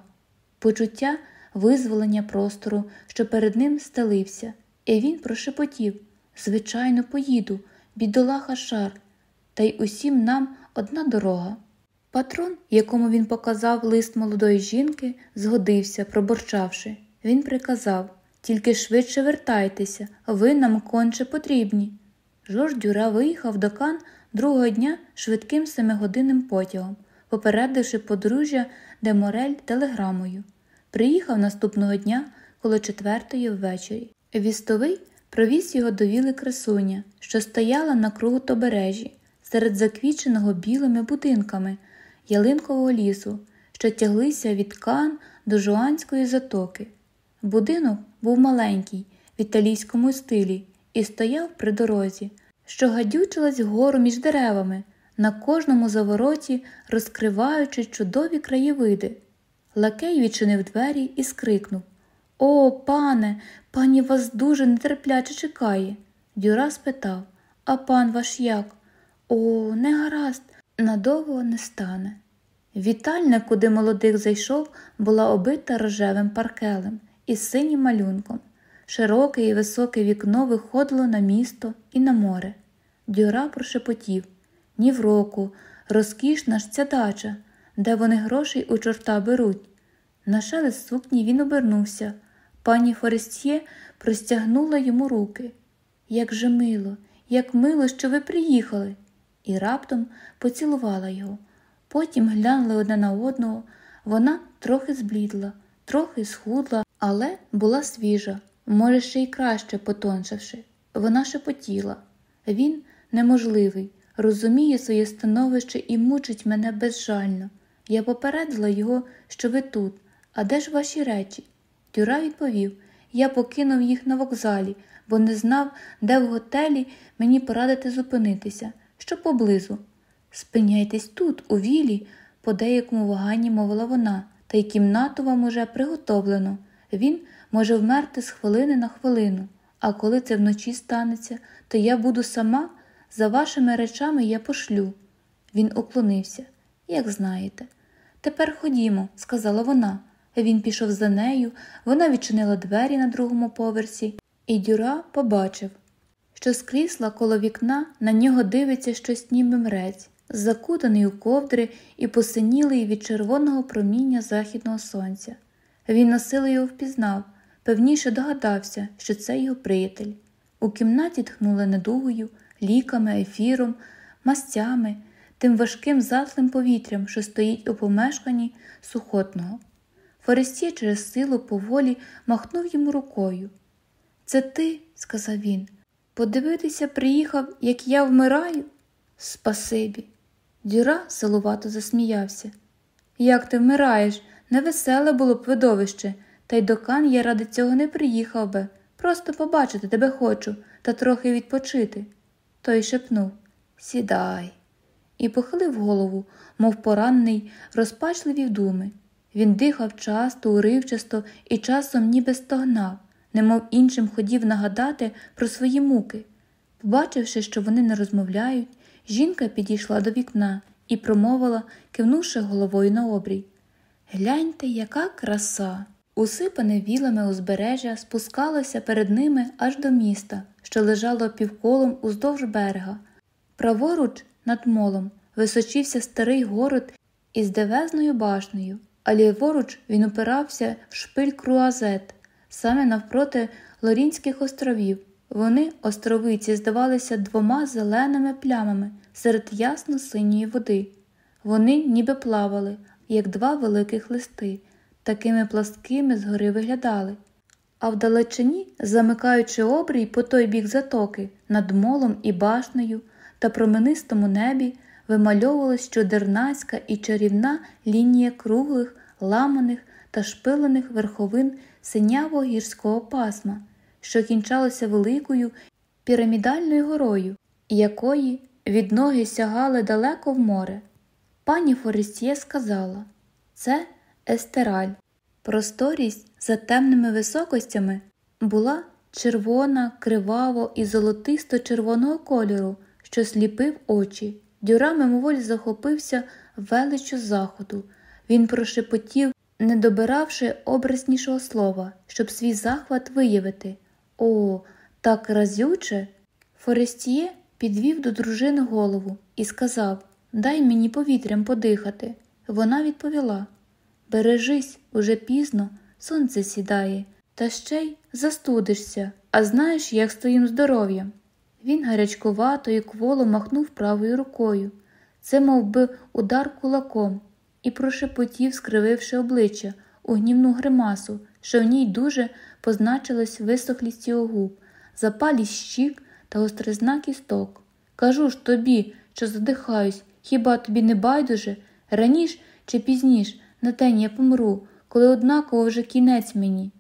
почуття визволення простору, що перед ним стелився. І він прошепотів Звичайно, поїду, бідолаха шар, та й усім нам одна дорога. Патрон, якому він показав лист молодої жінки, згодився, проборчавши. Він приказав тільки швидше вертайтеся, ви нам конче потрібні. Жорж Дюра виїхав до Кан другого дня швидким семигодинним потягом, попередивши подружжя де Морель телеграмою. Приїхав наступного дня коло четвертої ввечері. Вістовий провіз його до віли красуня, що стояла на кругу тобережі, серед заквіченого білими будинками ялинкового лісу, що тяглися від Кан до Жуанської затоки. Будинок був маленький, в італійському стилі, і стояв при дорозі, що гадючилась вгору між деревами, на кожному завороті розкриваючи чудові краєвиди. Лакей відчинив двері і скрикнув О, пане, пані вас дуже нетерпляче чекає. Дюра спитав А пан ваш як? О, не гаразд, надовго не стане. Вітальня, куди молодик зайшов, була обита рожевим паркелем із синім малюнком. Широке і високе вікно виходило на місто і на море. Дюра прошепотів ні в року, розкішна ж ця дача, де вони грошей у чорта беруть. На шелест сукні він обернувся. Пані Форестє простягнула йому руки. Як же мило, як мило, що ви приїхали, і раптом поцілувала його. Потім глянули одне на одного. Вона трохи зблідла, трохи схудла, але була свіжа, може, ще й краще потоншивши. Вона шепотіла. Він неможливий, розуміє своє становище і мучить мене безжально. Я попередила його, що ви тут, а де ж ваші речі? Дюра відповів я покинув їх на вокзалі, бо не знав, де в готелі мені порадити зупинитися, що поблизу. Спиняйтесь тут, у вілі, по деякому ваганні мовила вона, та й кімнату вам уже приготовлено. Він може вмерти з хвилини на хвилину, а коли це вночі станеться, то я буду сама, за вашими речами я пошлю. Він уклонився, як знаєте. Тепер ходімо, сказала вона. Він пішов за нею, вона відчинила двері на другому поверсі, і Дюра побачив, що з крісла коло вікна на нього дивиться щось ніби мрець, закутаний у ковдри і посинілий від червоного проміння західного сонця. Він насилу його впізнав, певніше догадався, що це його приятель. У кімнаті тхнули недугою, ліками, ефіром, мастями, тим важким затлим повітрям, що стоїть у помешканні сухотного. Форестє через силу поволі махнув йому рукою. Це ти, сказав він, подивитися приїхав, як я вмираю? Спасибі. Дюра силувато засміявся. Як ти вмираєш? Невеселе було б видовище, та й до Кан я ради цього не приїхав би. Просто побачити тебе хочу та трохи відпочити. Той шепнув Сідай. І похилив голову, мов поранений, розпачливі думи. Він дихав часто, уривчасто і часом ніби стогнав, немов іншим хотів нагадати про свої муки. Побачивши, що вони не розмовляють, жінка підійшла до вікна і промовила, кивнувши головою на обрій. Гляньте, яка краса! Усипане вілами узбережжя спускалося перед ними аж до міста, що лежало півколом уздовж берега. Праворуч, над молом, височився старий город із девезною башнею, а ліворуч він опирався в шпиль Круазет, саме навпроти Лорінських островів. Вони, островиці, здавалися двома зеленими плямами серед ясно синьої води. Вони ніби плавали, як два великих листи, такими пласкими згори виглядали. А вдалечині, замикаючи обрій по той бік затоки, над молом і башнею та променистому небі, вимальовувалась чудернацька і чарівна лінія круглих, ламаних та шпилених верховин синяво гірського пасма, що кінчалося великою пірамідальною горою, якої від ноги сягали далеко в море. Пані Форестє сказала це естераль. Просторість за темними високостями була червона, криваво і золотисто червоного кольору, що сліпив очі. Дюра мимоволі захопився величу заходу. Він прошепотів, не добиравши образнішого слова, щоб свій захват виявити. О, так разюче. Форестіє підвів до дружини голову і сказав Дай мені повітрям подихати. Вона відповіла Бережись, уже пізно, сонце сідає, та ще й застудишся, а знаєш, як з твоїм здоров'ям. Він гарячкувато і кволо махнув правою рукою. Це мов би, удар кулаком, і прошепотів, скрививши обличчя у гнівну гримасу, що в ній дуже позначилась висохлість його губ, запалість щік та остризна кісток. Кажу ж тобі, що задихаюсь, хіба тобі не байдуже? Раніш чи пізніш на день я помру, коли однаково вже кінець мені.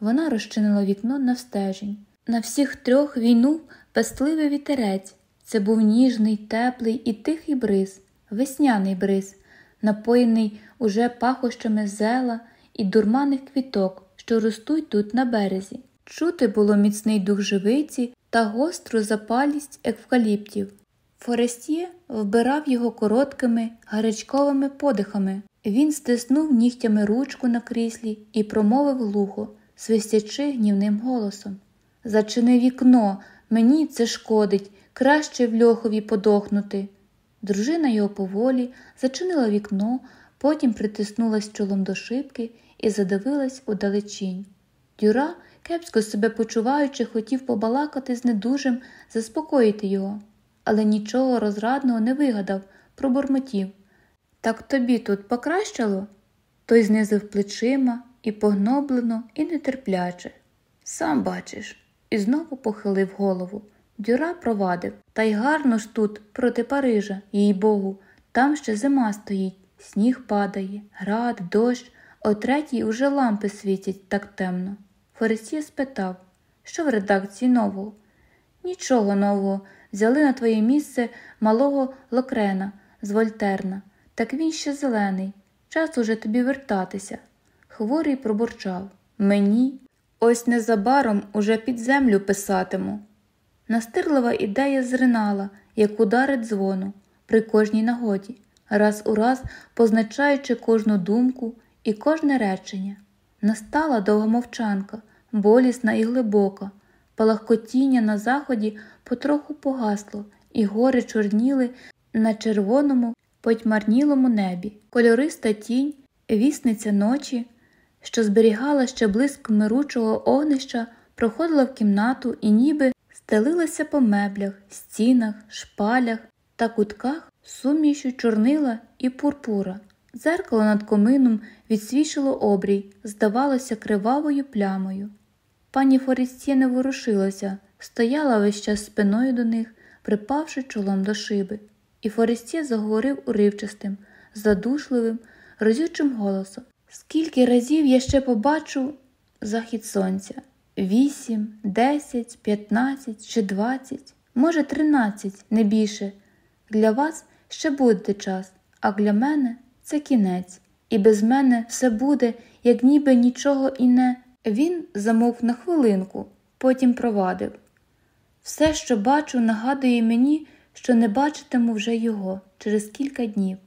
Вона розчинила вікно навстежень. На всіх трьох війнув пестливий вітерець. Це був ніжний, теплий і тихий бриз, весняний бриз, напоєний уже пахощами зела і дурманих квіток, що ростуть тут на березі. Чути було міцний дух живиці та гостру запалість евкаліптів. Форестє вбирав його короткими, гарячковими подихами. Він стиснув нігтями ручку на кріслі і промовив глухо, свистячи гнівним голосом Зачини вікно, мені це шкодить, краще в льохові подохнути. Дружина його поволі зачинила вікно, потім притиснулась чолом до шибки і задивилась у далечінь. Дюра, кепсько себе почуваючи, хотів побалакати з недужим, заспокоїти його, але нічого розрадного не вигадав, пробурмотів. Так тобі тут покращало? Той знизив плечима і погноблено, і нетерпляче. Сам бачиш, і знову похилив голову. Дюра провадив, та й гарно ж тут, проти Парижа, їй богу, там ще зима стоїть, сніг падає, град, дощ, о третій уже лампи світять так темно. Форесія спитав, що в редакції нового? Нічого нового. Взяли на твоє місце малого локрена з Вольтерна. Так він ще зелений. Час уже тобі вертатися. Хворий пробурчав Мені ось незабаром уже під землю писатиму. Настирлива ідея зринала, як удари дзвону, при кожній нагоді, раз у раз позначаючи кожну думку і кожне речення. Настала довга мовчанка, болісна і глибока, палахкотіння на заході потроху погасло, і гори чорніли на червоному, потьмарнілому небі, кольориста тінь, вісниця ночі, що зберігала ще блиск миручого огнища, проходила в кімнату і ніби стелилася по меблях, стінах, шпалях та кутках сумішю чорнила і пурпура. Дзеркало над комином відсвічило обрій, здавалося, кривавою плямою. Пані Форістє не ворушилася, стояла весь час спиною до них, припавши чолом до шиби, і Форестє заговорив уривчастим, задушливим, розючим голосом Скільки разів я ще побачу захід сонця вісім, десять, п'ятнадцять чи двадцять, може, тринадцять, не більше. Для вас ще буде час, а для мене це кінець, і без мене все буде, як ніби нічого і не. Він замовк на хвилинку, потім провадив. Все, що бачу, нагадує мені, що не бачитиму вже його через кілька днів.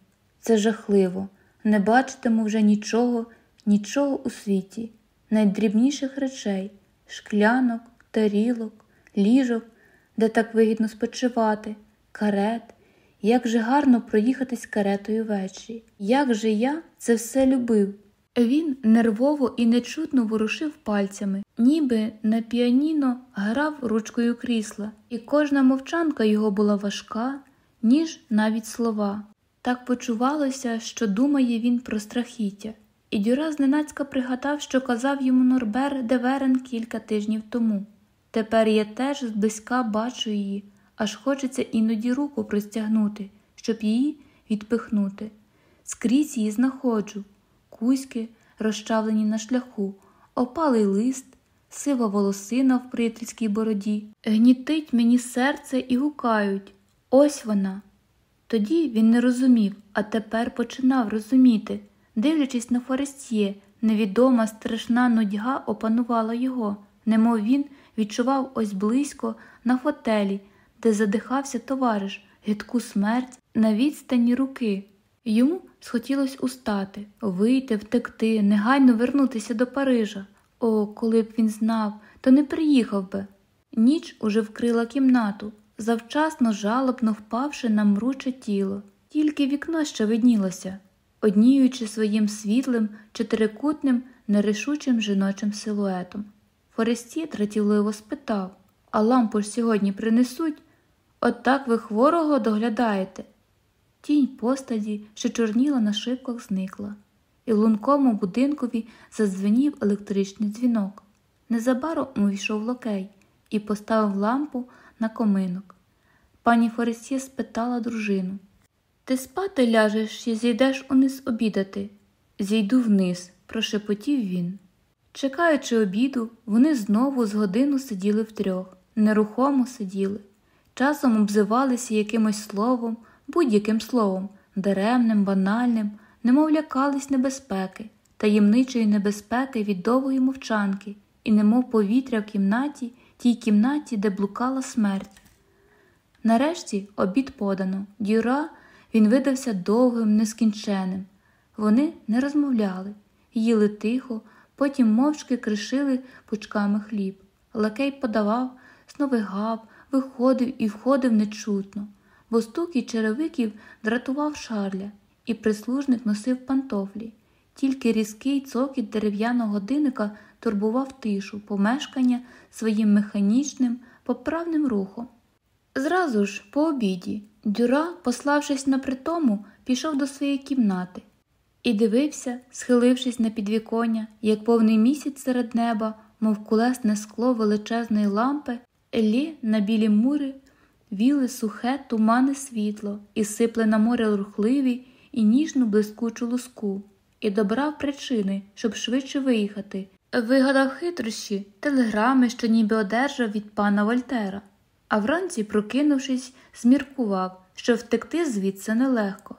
Це жахливо, не бачитиму вже нічого, нічого у світі, найдрібніших речей, шклянок, тарілок, ліжок, де так вигідно спочивати, карет, як же гарно проїхатись каретою ввечері. Як же я це все любив. Він нервово і нечутно ворушив пальцями, ніби на піаніно грав ручкою крісла, і кожна мовчанка його була важка, ніж навіть слова. Так почувалося, що думає він про страхіття, і Дюра зненацька пригадав, що казав йому Норбер Деверен кілька тижнів тому. Тепер я теж зблизька бачу її, аж хочеться іноді руку простягнути, щоб її відпихнути. Скрізь її знаходжу кузьки, розчавлені на шляху, опалий лист, сива волосина в приятельській бороді, гнітить мені серце і гукають ось вона. Тоді він не розумів, а тепер починав розуміти, дивлячись на Форестє, невідома страшна нудьга опанувала його, немов він відчував ось близько на фотелі, де задихався товариш, гидку смерть на відстані руки. Йому схотілося устати, вийти, втекти, негайно вернутися до Парижа. О, коли б він знав, то не приїхав би. Ніч уже вкрила кімнату, завчасно жалобно впавши на мруче тіло, тільки вікно ще виднілося, одніючи своїм світлим, чотирикутним, нерішучим жіночим силуетом. Форестє тратівливо спитав А лампу ж сьогодні принесуть. От так ви хворого доглядаєте. Тінь постаді, що чорніла на шибках, зникла, і лункому будинкові задзвенів електричний дзвінок. Незабаром увійшов локей і поставив лампу на коминок. Пані Форесьє спитала дружину Ти спати ляжеш чи зійдеш униз обідати? Зійду вниз, прошепотів він. Чекаючи обіду, вони знову з годину сиділи втрьох, нерухомо сиділи, часом обзивалися якимось словом, будь-яким словом, даремним, банальним, немов лякались небезпеки, таємничої небезпеки від довгої мовчанки, і немов повітря в кімнаті, тій кімнаті, де блукала смерть. Нарешті обід подано. Дюра він видався довгим, нескінченим. Вони не розмовляли, їли тихо, потім мовчки кришили пучками хліб. Лакей подавав, сновигав, виходив і входив нечутно, бо стук черевиків дратував шарля, і прислужник носив пантофлі. Тільки різкий цокіт дерев'яного годинника турбував тишу, помешкання своїм механічним, поправним рухом. Зразу ж, по обіді, Дюра, пославшись на притому, пішов до своєї кімнати і дивився, схилившись на підвіконня, як повний місяць серед неба, мов кулесне скло величезної лампи, Елі на білі мури віли сухе, тумане світло і сипле на море рухливі і ніжну блискучу луску, і добрав причини, щоб швидше виїхати. Вигадав хитрощі, телеграми, що ніби одержав від пана Вольтера, а вранці, прокинувшись, зміркував, що втекти звідси нелегко.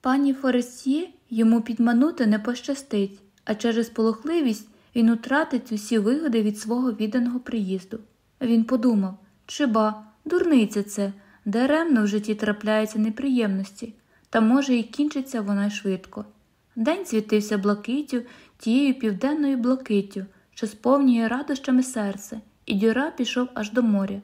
Пані Форесьє йому підманути не пощастить, а через полохливість він утратить усі вигоди від свого відданого приїзду. Він подумав чи ба, дурниця це, даремно в житті трапляються неприємності, та може і кінчиться вона швидко. День світився блакиттю, тією південною блакиттю, що сповнює радощами серце, і Дюра пішов аж до моря.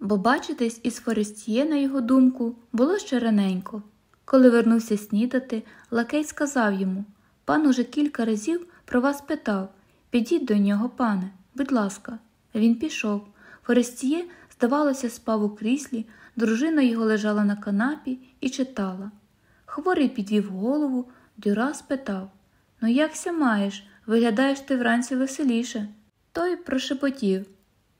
Бо бачитись із Форестіє, на його думку, було ще раненько. Коли вернувся снідати, лакей сказав йому пан уже кілька разів про вас питав підіть до нього, пане, будь ласка. Він пішов. Форестіє, здавалося, спав у кріслі, дружина його лежала на канапі і читала. Хворий підвів голову, Дюра спитав Ну, якся маєш? Виглядаєш ти вранці веселіше. Той прошепотів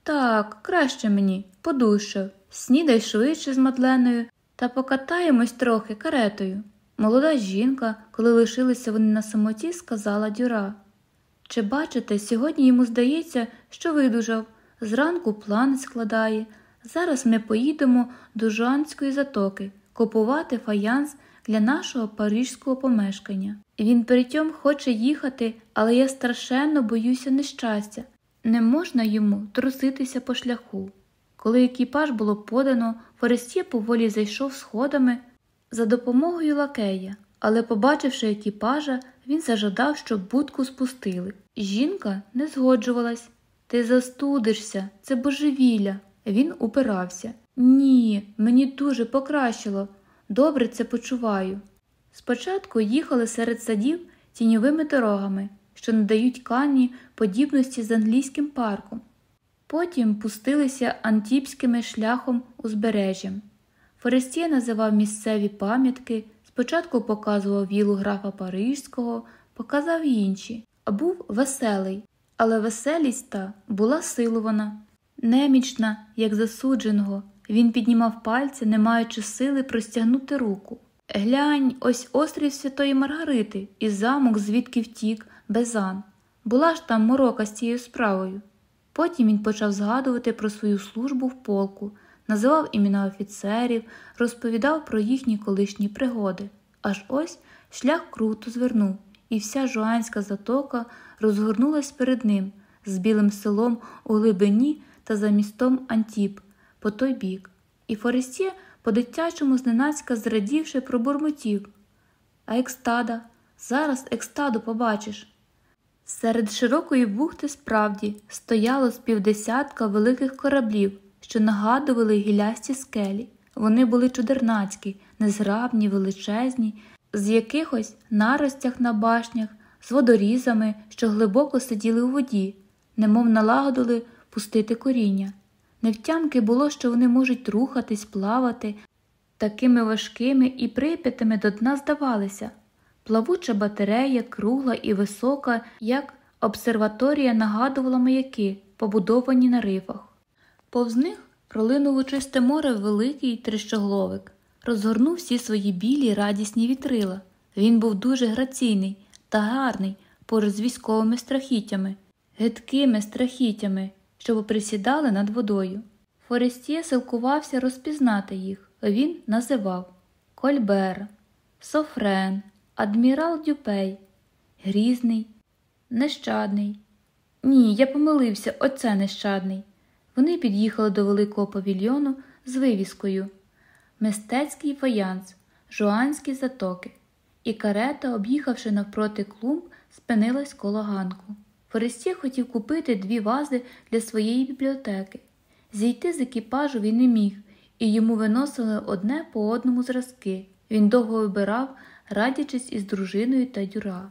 Так, краще мені, подушав, снідай швидше з Мадленою та покатаємось трохи каретою. Молода жінка, коли лишилися вони на самоті, сказала Дюра. Чи бачите, сьогодні йому здається, що видужав, зранку плани складає. Зараз ми поїдемо до Жуанської затоки купувати фаянс для нашого парижського помешкання. Він притьом хоче їхати, але я страшенно боюся нещастя. Не можна йому труситися по шляху. Коли екіпаж було подано, Форестє поволі зайшов сходами за допомогою лакея, але, побачивши екіпажа, він зажадав, щоб будку спустили. Жінка не згоджувалась. Ти застудишся, це божевілля. Він упирався. Ні, мені дуже покращило. Добре це почуваю. Спочатку їхали серед садів тіньовими дорогами, що надають кані подібності з англійським парком. Потім пустилися антіпським шляхом узбережжям. Форестє називав місцеві пам'ятки, спочатку показував вілу графа Парижського, показав інші, а був веселий, але веселість та була силувана, немічна, як засудженого. Він піднімав пальці, не маючи сили простягнути руку. Глянь, ось острів Святої Маргарити і замок, звідки втік, Безан. Була ж там морока з цією справою. Потім він почав згадувати про свою службу в полку, називав імена офіцерів, розповідав про їхні колишні пригоди. Аж ось шлях круто звернув, і вся жуанська затока розгорнулась перед ним з білим селом у глибині та за містом Антіп по той бік. І Форестє, по дитячому зненацька зрадівши, пробурмотів. А екстада, зараз екстаду побачиш. Серед широкої бухти справді стояло з півдесятка великих кораблів, що нагадували гілясті скелі. Вони були чудернацькі, незграбні, величезні, з якихось наростях на башнях, з водорізами, що глибоко сиділи у воді, немов налагодили пустити коріння. Невтямки було, що вони можуть рухатись, плавати, такими важкими і прип'ятими до дна здавалися. Плавуча батарея, кругла і висока, як обсерваторія нагадувала маяки, побудовані на рифах. Повз них пролинув у чисте море великий трещогловик, розгорнув всі свої білі радісні вітрила. Він був дуже граційний та гарний поруч з військовими страхіттями, гидкими страхіттями, що поприсідали над водою. Форестіє силкувався розпізнати їх. Він називав Кольбер, Софрен, Адмірал Дюпей, Грізний, Нещадний. Ні, я помилився, оце нещадний. Вони під'їхали до великого павільйону з вивіскою Мистецький фаянс, Жуанські затоки, і карета, об'їхавши навпроти клумб, спинилась коло ганку. Форестє хотів купити дві вази для своєї бібліотеки. Зійти з екіпажу він не міг, і йому виносили одне по одному зразки. Він довго вибирав, радячись із дружиною та дюра.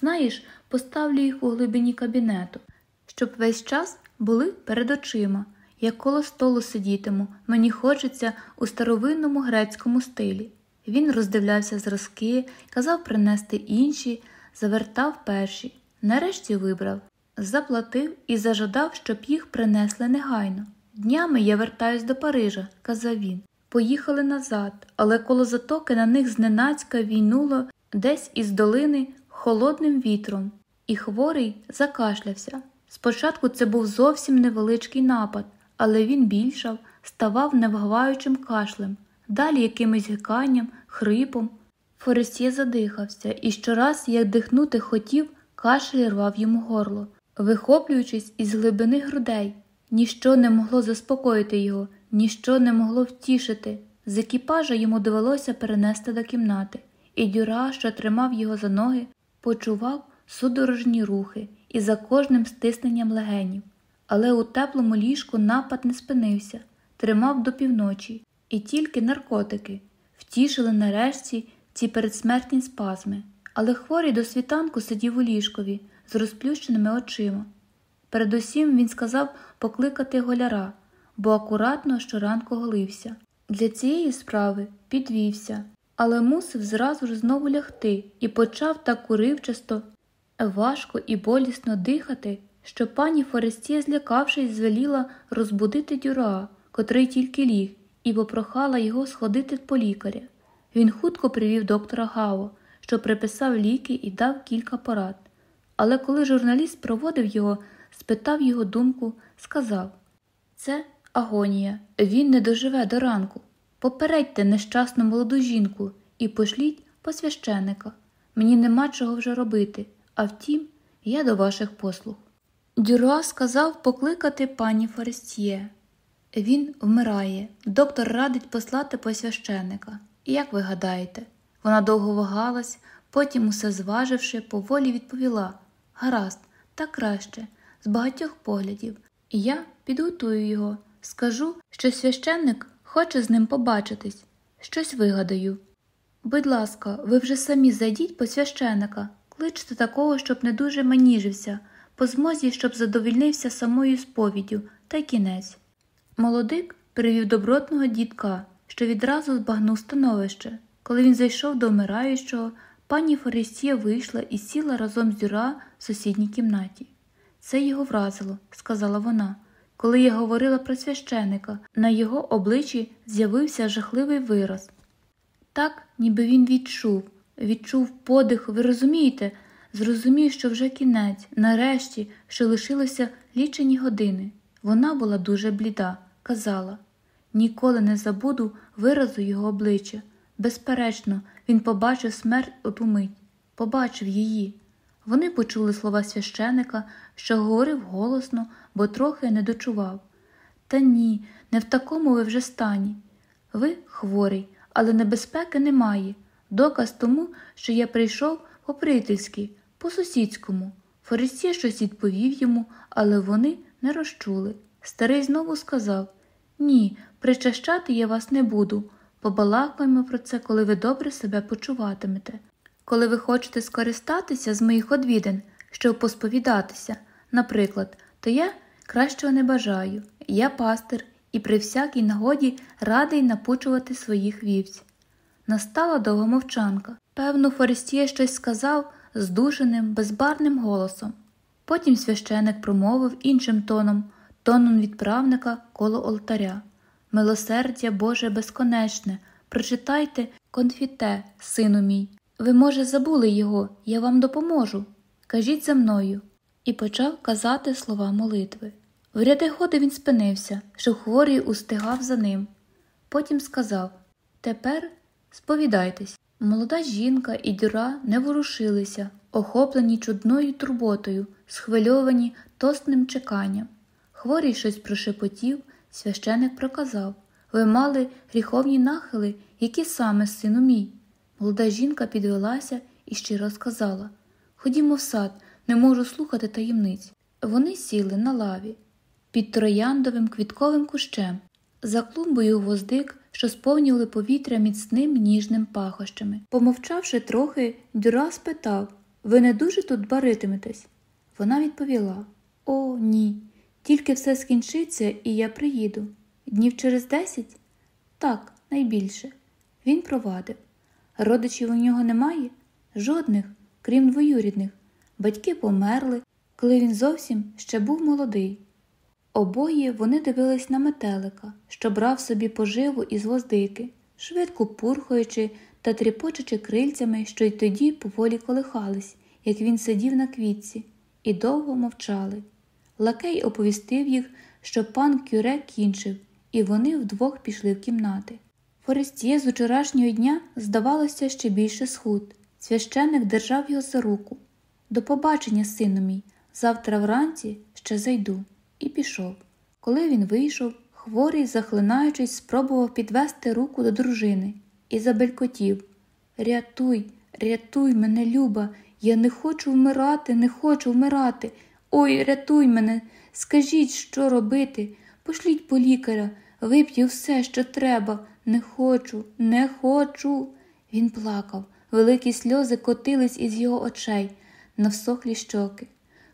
Знаєш, поставлю їх у глибині кабінету, щоб весь час були перед очима. Як коло столу сидітиму, мені хочеться у старовинному грецькому стилі. Він роздивлявся зразки, казав принести інші, завертав перші. Нарешті вибрав, заплатив і зажадав, щоб їх принесли негайно. Днями я вертаюсь до Парижа, казав він. Поїхали назад, але коло затоки на них зненацька війнуло десь із долини холодним вітром, і хворий закашлявся. Спочатку це був зовсім невеличкий напад, але він більшав, ставав невгаваючим кашлем, далі якимось гиканням, хрипом. Форестє задихався, і щораз, як дихнути хотів, кашель рвав йому горло, вихоплюючись із глибини грудей. Ніщо не могло заспокоїти його, ніщо не могло втішити. З екіпажа йому довелося перенести до кімнати, і дюра, що тримав його за ноги, почував судорожні рухи і за кожним стисненням легенів. Але у теплому ліжку напад не спинився, тримав до півночі, і тільки наркотики втішили нарешті ці передсмертні спазми. Але хворий до світанку сидів у ліжкові з розплющеними очима. Передусім він сказав покликати голяра, бо акуратно щоранку голився. Для цієї справи підвівся, але мусив зразу ж знову лягти і почав так уривчасто, важко і болісно дихати, що пані Форестє, злякавшись, звеліла розбудити дюра, котрий тільки ліг, і попрохала його сходити по лікаря. Він хутко привів доктора Гао, що приписав ліки і дав кілька порад. Але коли журналіст проводив його, спитав його думку, сказав Це агонія, він не доживе до ранку. Попередьте нещасну молоду жінку і пошліть по священика. Мені нема чого вже робити, а втім, я до ваших послуг. Дюруа сказав покликати пані Форестіє. Він вмирає. Доктор радить послати по священика. І як ви гадаєте? Вона довго вагалась, потім, усе зваживши, поволі відповіла Гаразд, так краще, з багатьох поглядів. І я підготую його, скажу, що священник хоче з ним побачитись, щось вигадаю. Будь ласка, ви вже самі зайдіть по священика, кличте такого, щоб не дуже маніжився, по змозі, щоб задовільнився самою сповіддю, та кінець. Молодик привів добротного дідка, що відразу збагнув становище. Коли він зайшов до вмираючого, пані Форестія вийшла і сіла разом з Дюра в сусідній кімнаті. Це його вразило, сказала вона. Коли я говорила про священика, на його обличчі з'явився жахливий вираз. Так, ніби він відчув, відчув подих, ви розумієте, зрозумів, що вже кінець, нарешті, що лишилося лічені години. Вона була дуже бліда, казала ніколи не забуду виразу його обличчя. Безперечно, він побачив смерть у ту мить, побачив її. Вони почули слова священика, що говорив голосно, бо трохи не дочував. Та ні, не в такому ви вже стані. Ви хворий, але небезпеки немає. Доказ тому, що я прийшов по-приятельськи, по-сусідському. Фарисій щось відповів йому, але вони не розчули. Старий знову сказав Ні, причащати я вас не буду. Побалакаємо про це, коли ви добре себе почуватимете. Коли ви хочете скористатися з моїх одвідин, щоб посповідатися, наприклад, то я кращого не бажаю. Я пастир і при всякій нагоді радий напучувати своїх вівць. Настала довга мовчанка. Певно, Форестіє щось сказав здушеним, безбарним голосом. Потім священик промовив іншим тоном, тоном відправника коло олтаря. Милосердя Боже безконечне, прочитайте конфіте, сину мій. Ви, може, забули його, я вам допоможу. Кажіть за мною. І почав казати слова молитви. В ряди ходи він спинився, що хворий устигав за ним. Потім сказав Тепер сповідайтесь. Молода жінка і дюра не ворушилися, охоплені чудною турботою, схвильовані тостним чеканням. Хворий щось прошепотів, священик проказав Ви мали гріховні нахили, які саме, сину мій. Молода жінка підвелася і щиро сказала Ходімо в сад, не можу слухати таємниць. Вони сіли на лаві під трояндовим квітковим кущем, за клумбою гвоздик, що сповнювали повітря міцним ніжним пахощами. Помовчавши трохи, Дюра спитав Ви не дуже тут баритиметесь? Вона відповіла О, ні. Тільки все скінчиться, і я приїду. Днів через десять? Так, найбільше. Він провадив. Родичів у нього немає? Жодних, крім двоюрідних. Батьки померли, коли він зовсім ще був молодий. Обоє вони дивились на метелика, що брав собі поживу із воздики, швидко пурхаючи та тріпочучи крильцями, що й тоді поволі колихались, як він сидів на квітці, і довго мовчали. Лакей оповістив їх, що пан Кюре кінчив, і вони вдвох пішли в кімнати. Форестіє з учорашнього дня здавалося ще більше схуд. Священник держав його за руку. До побачення, сину мій, завтра вранці ще зайду і пішов. Коли він вийшов, хворий, захлинаючись, спробував підвести руку до дружини і забелькотів Рятуй, рятуй мене, Люба, я не хочу вмирати, не хочу вмирати. Ой, рятуй мене, скажіть, що робити. Пошліть по лікаря, вип'ю все, що треба. Не хочу, не хочу. Він плакав, великі сльози котились із його очей на всохлі щоки.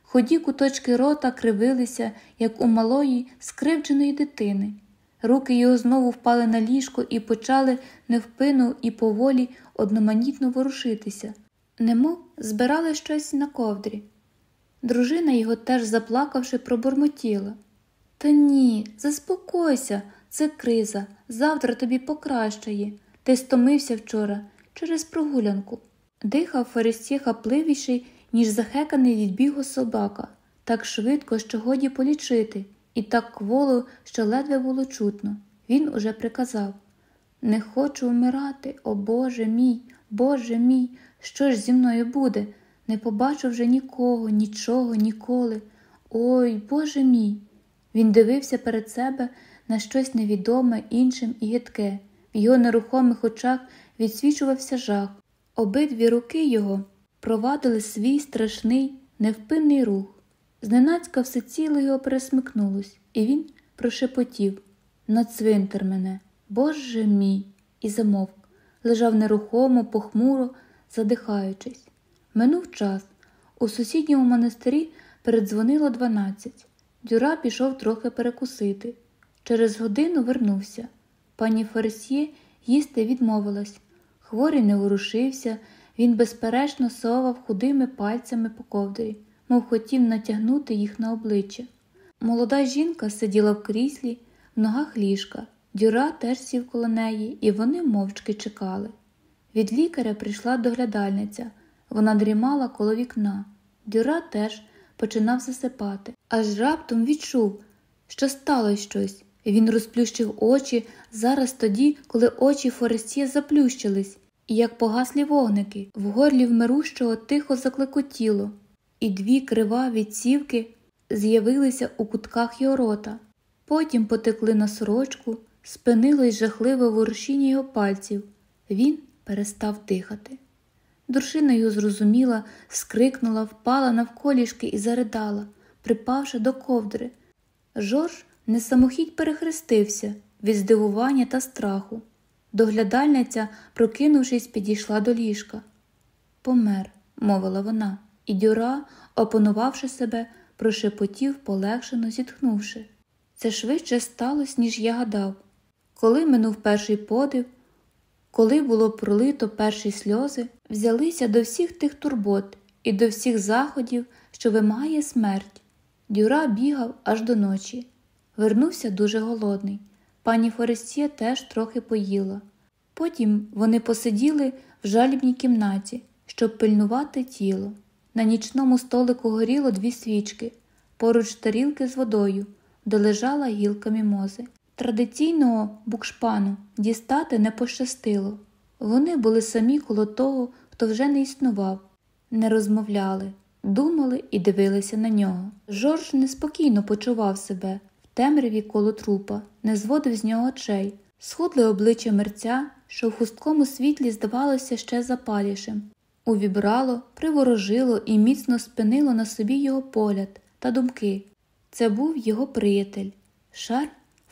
Ході куточки рота кривилися, як у малої, скривдженої дитини. Руки його знову впали на ліжко і почали невпину і поволі одноманітно ворушитися, немов збирали щось на ковдрі. Дружина його теж заплакавши, пробормотіла. Та ні, заспокойся, це криза, завтра тобі покращає. Ти стомився вчора через прогулянку. Дихав Фарисі хапливіший ніж захеканий від бігу собака, так швидко, що годі полічити, і так кволо, що ледве було чутно. Він уже приказав Не хочу вмирати, о Боже мій, Боже мій, що ж зі мною буде? Не побачу вже нікого, нічого, ніколи. Ой, Боже мій. Він дивився перед себе на щось невідоме іншим і гидке. В його нерухомих очах відсвічувався жах. Обидві руки його провадили свій страшний, невпинний рух. Зненацька все ціло його пересмикнулось, і він прошепотів на цвинтар мене, Боже мій, і замовк, лежав нерухомо, похмуро, задихаючись. Минув час. У сусідньому монастирі передзвонило дванадцять. Дюра пішов трохи перекусити. Через годину вернувся. Пані Фарсьє їсти відмовилась. Хворий не ворушився, він безперечно совав худими пальцями по ковдрі, мов хотів натягнути їх на обличчя. Молода жінка сиділа в кріслі, в ногах ліжка, дюра теж сів коло неї, і вони мовчки чекали. Від лікаря прийшла доглядальниця, вона дрімала коло вікна. Дюра теж починав засипати, аж раптом відчув, що сталося щось. Він розплющив очі зараз тоді, коли очі Форестія заплющились, і як погаслі вогники, в горлі вмирущого тихо заклекотіло, і дві криваві цівки з'явилися у кутках його рота. Потім потекли на сорочку, спинилось жахливе ворушіння його пальців. Він перестав дихати. Дружина його зрозуміла, скрикнула, впала навколішки і заридала, припавши до ковдри. Жорж несамохідь перехрестився від здивування та страху. Доглядальниця, прокинувшись, підійшла до ліжка. Помер, мовила вона, і Дюра, опанувавши себе, прошепотів, полегшено зітхнувши. Це швидше сталося, ніж я гадав. Коли минув перший подив, коли було пролито перші сльози, взялися до всіх тих турбот і до всіх заходів, що вимагає смерть. Дюра бігав аж до ночі. Вернувся дуже голодний. Пані Форестє теж трохи поїла. Потім вони посиділи в жалібній кімнаті, щоб пильнувати тіло. На нічному столику горіло дві свічки, поруч тарілки з водою, де лежала гілка мімози. Традиційного букшпану дістати не пощастило. Вони були самі коло того, хто вже не існував, не розмовляли, думали і дивилися на нього. Жорж неспокійно почував себе в темряві коло трупа, не зводив з нього очей, схудле обличчя мерця, що в хусткому світлі здавалося ще запалішим. Увібрало, приворожило і міцно спинило на собі його погляд та думки. Це був його приятель, шар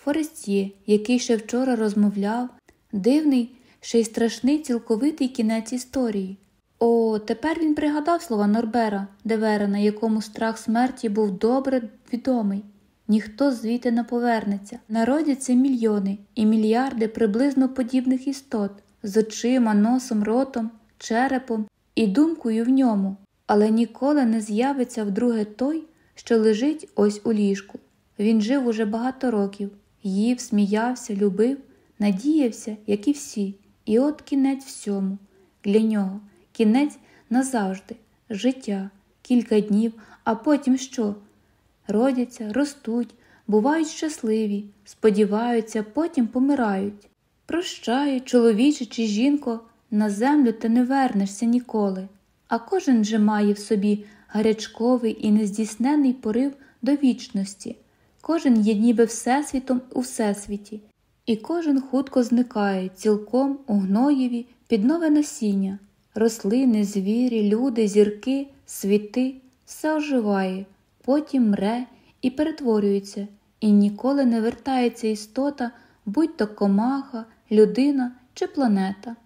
Форестє, який ще вчора розмовляв, дивний, ще й страшний цілковитий кінець історії. О, тепер він пригадав слова Норбера, Девера, на якому страх смерті був добре відомий. Ніхто звідти не повернеться. Народяться мільйони і мільярди приблизно подібних істот з очима, носом, ротом, черепом і думкою в ньому, але ніколи не з'явиться вдруге той, що лежить ось у ліжку. Він жив уже багато років, їв, сміявся, любив, надіявся, як і всі, і от кінець всьому. Для нього кінець назавжди, життя, кілька днів, а потім що? Родяться, ростуть, бувають щасливі, сподіваються, потім помирають. Прощай, чоловіче чи жінко, на землю ти не вернешся ніколи, а кожен же має в собі гарячковий і нездійснений порив до вічності, кожен є ніби всесвітом у всесвіті, і кожен хутко зникає цілком у гноєві під нове насіння, рослини, звірі, люди, зірки, світи, все оживає, потім мре і перетворюється, і ніколи не вертається істота, будь то комаха, людина чи планета.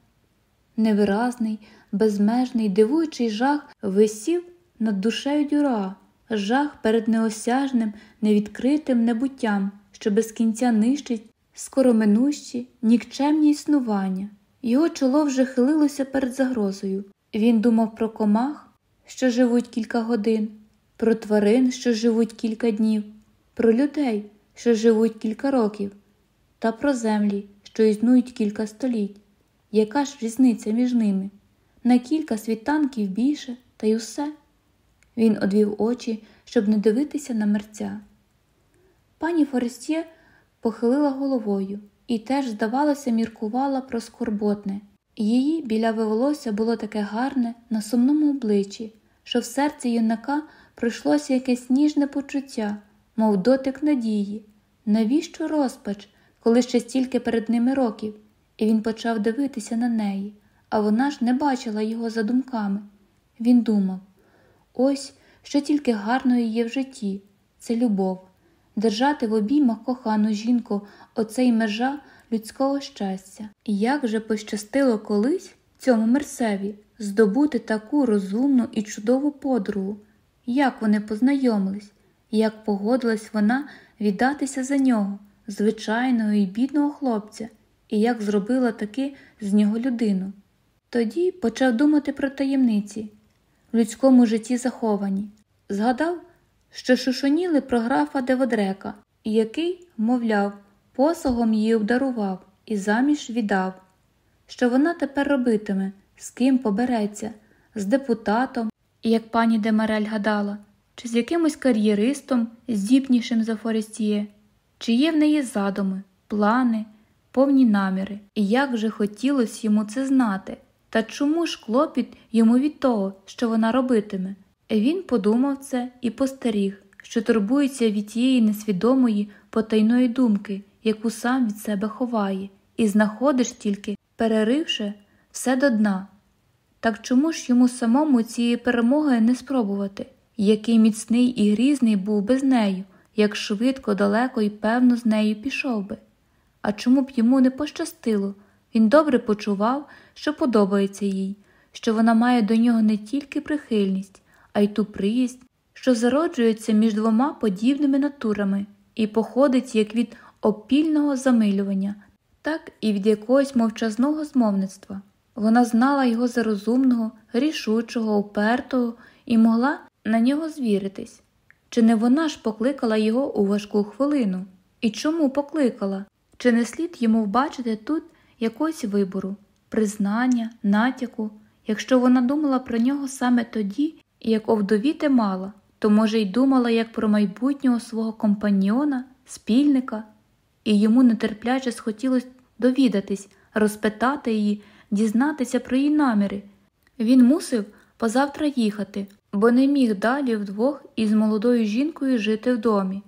Невиразний, безмежний, дивуючий жах висів над душею дюра, жах перед неосяжним, невідкритим небуттям, що без кінця нищить скороминущі, нікчемні існування. Його чоло вже хилилося перед загрозою. Він думав про комах, що живуть кілька годин, про тварин, що живуть кілька днів, про людей, що живуть кілька років, та про землі, що існують кілька століть. Яка ж різниця між ними? На кілька світанків більше, та й усе. Він одвів очі, щоб не дивитися на мерця. Пані Форестє похилила головою і теж, здавалося, міркувала про скорботне. Її біляве волосся було таке гарне на сумному обличчі, що в серці юнака пройшлося якесь ніжне почуття, мов дотик надії. Навіщо розпач, коли ще стільки перед ними років, і він почав дивитися на неї, а вона ж не бачила його за думками. Він думав ось що тільки гарної є в житті це любов, держати в обіймах кохану жінку оцей межа людського щастя. І як же пощастило колись цьому мерсеві здобути таку розумну і чудову подругу, як вони познайомились, як погодилась вона віддатися за нього, звичайного і бідного хлопця, і як зробила таки з нього людину. Тоді почав думати про таємниці в людському житті заховані, згадав, що шушоніли про графа Деводрека, який, мовляв, посогом її обдарував і заміж віддав. Що вона тепер робитиме, з ким побереться, з депутатом, як пані Демарель гадала, чи з якимось кар'єристом, здібнішим за Форестіє, чи є в неї задуми, плани, повні наміри, і як же хотілося йому це знати, та чому ж клопіт йому від того, що вона робитиме? Він подумав це і постеріг, що турбується від тієї несвідомої потайної думки, яку сам від себе ховає, і знаходиш тільки, переривши все до дна. Так чому ж йому самому цієї перемоги не спробувати? Який міцний і грізний був без нею, як швидко, далеко і певно з нею пішов би. А чому б йому не пощастило? Він добре почував, що подобається їй, що вона має до нього не тільки прихильність, а й ту приязнь, що зароджується між двома подібними натурами, і походить як від опільного замилювання, так і від якогось мовчазного змовництва. Вона знала його за розумного, рішучого, упертого і могла на нього звіритись. Чи не вона ж покликала його у важку хвилину? І чому покликала? Чи не слід йому вбачити тут якогось вибору, признання, натяку, якщо вона думала про нього саме тоді, як овдовіти мала, то, може, й думала як про майбутнього свого компаньйона, спільника, і йому нетерпляче схотілося довідатись, розпитати її, дізнатися про її наміри. Він мусив позавтра їхати, бо не міг далі вдвох із молодою жінкою жити в домі.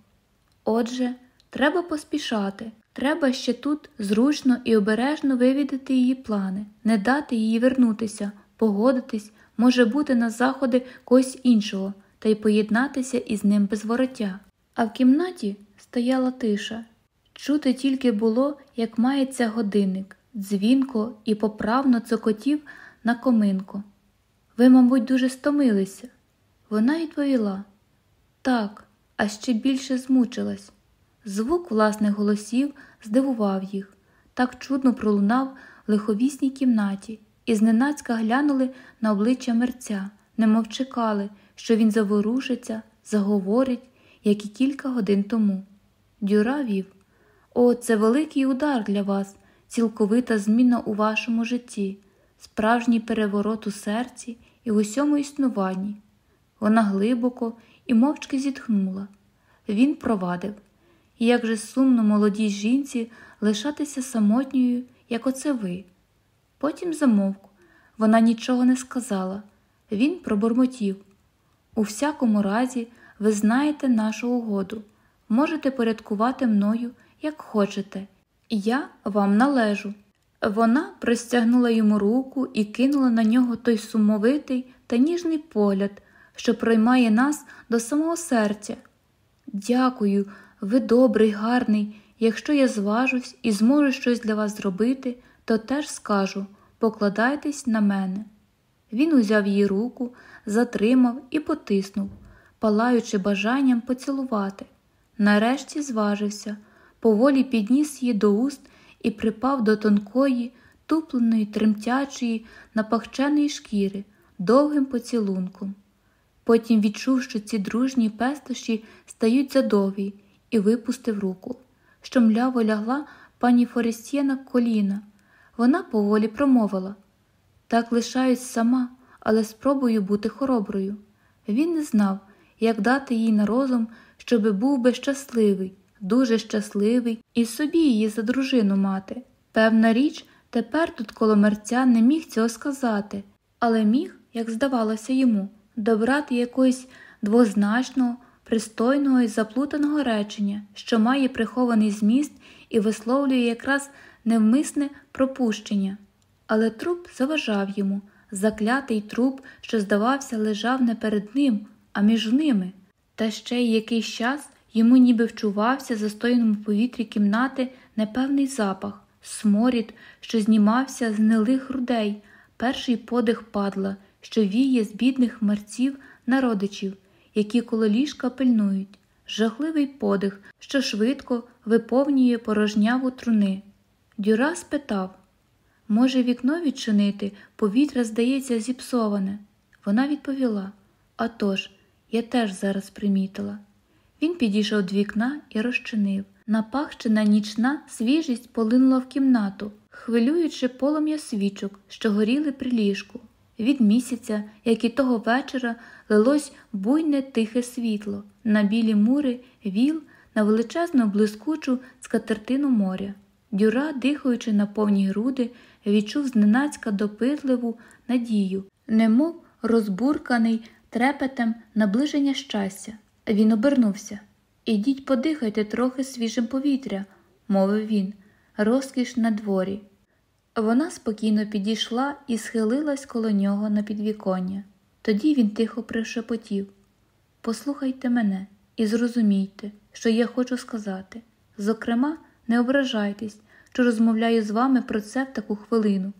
Отже, треба поспішати, треба ще тут зручно і обережно вивідати її плани, не дати їй вернутися, погодитись, може бути на заходи когось іншого та й поєднатися із ним без вороття. А в кімнаті стояла тиша. Чути тільки було, як мається годинник, дзвінко і поправно цокотів на коминку. Ви, мабуть, дуже стомилися. Вона відповіла так, а ще більше змучилась. Звук власних голосів здивував їх, так чудно пролунав в лиховісній кімнаті, і зненацька глянули на обличчя мерця, немов чекали, що він заворушиться, заговорить, як і кілька годин тому. Дюра вів О, це великий удар для вас, цілковита зміна у вашому житті, справжній переворот у серці і в усьому існуванні. Вона глибоко і мовчки зітхнула. Він провадив, як же сумно молодій жінці лишатися самотньою, як оце ви. Потім замовк. Вона нічого не сказала. Він пробурмотів. У всякому разі, ви знаєте нашу угоду. Можете порядкувати мною, як хочете. Я вам належу. Вона простягнула йому руку і кинула на нього той сумовитий та ніжний погляд, що проймає нас до самого серця. Дякую, ви добрий, гарний. Якщо я зважусь і зможу щось для вас зробити, то теж скажу покладайтесь на мене. Він узяв її руку, затримав і потиснув, палаючи бажанням поцілувати. Нарешті зважився, поволі підніс її до уст і припав до тонкої, тупленої, тремтячої, напахченої шкіри довгим поцілунком. Потім відчув, що ці дружні пестощі стають задовгі, і випустив руку, що мляво лягла пані Форестє на коліна. Вона поволі промовила так лишаюсь сама, але спробую бути хороброю. Він не знав, як дати їй на розум, щоби був би щасливий, дуже щасливий і собі її за дружину мати. Певна річ, тепер тут коло мерця не міг цього сказати, але міг, як здавалося йому, добрати якогось двозначного, пристойного і заплутаного речення, що має прихований зміст і висловлює якраз невмисне пропущення. Але труп заважав йому, заклятий труп, що, здавався, лежав не перед ним, а між ними. Та ще й якийсь час йому ніби вчувався за стояному повітрі кімнати непевний запах, сморід, що знімався з гнилих грудей, перший подих падла, що віє з бідних мерців народичів, які коло ліжка пильнують, жахливий подих, що швидко виповнює порожняву труни. Дюра спитав Може, вікно відчинити, повітря, здається, зіпсоване. Вона відповіла «А тож, я теж зараз примітила. Він підійшов до вікна і розчинив. Напахчена нічна свіжість полинула в кімнату, хвилюючи полум'я свічок, що горіли при ліжку. Від місяця, як і того вечора, лилось буйне тихе світло, на білі мури віл, на величезну блискучу скатертину моря. Дюра, дихаючи на повні груди, відчув зненацька допитливу надію, немов розбурканий трепетем наближення щастя. Він обернувся. Ідіть, подихайте трохи свіжим повітря, мовив він, розкіш на дворі. Вона спокійно підійшла і схилилась коло нього на підвіконня. Тоді він тихо пришепотів Послухайте мене і зрозумійте, що я хочу сказати. Зокрема, не ображайтесь, що розмовляю з вами про це в таку хвилину,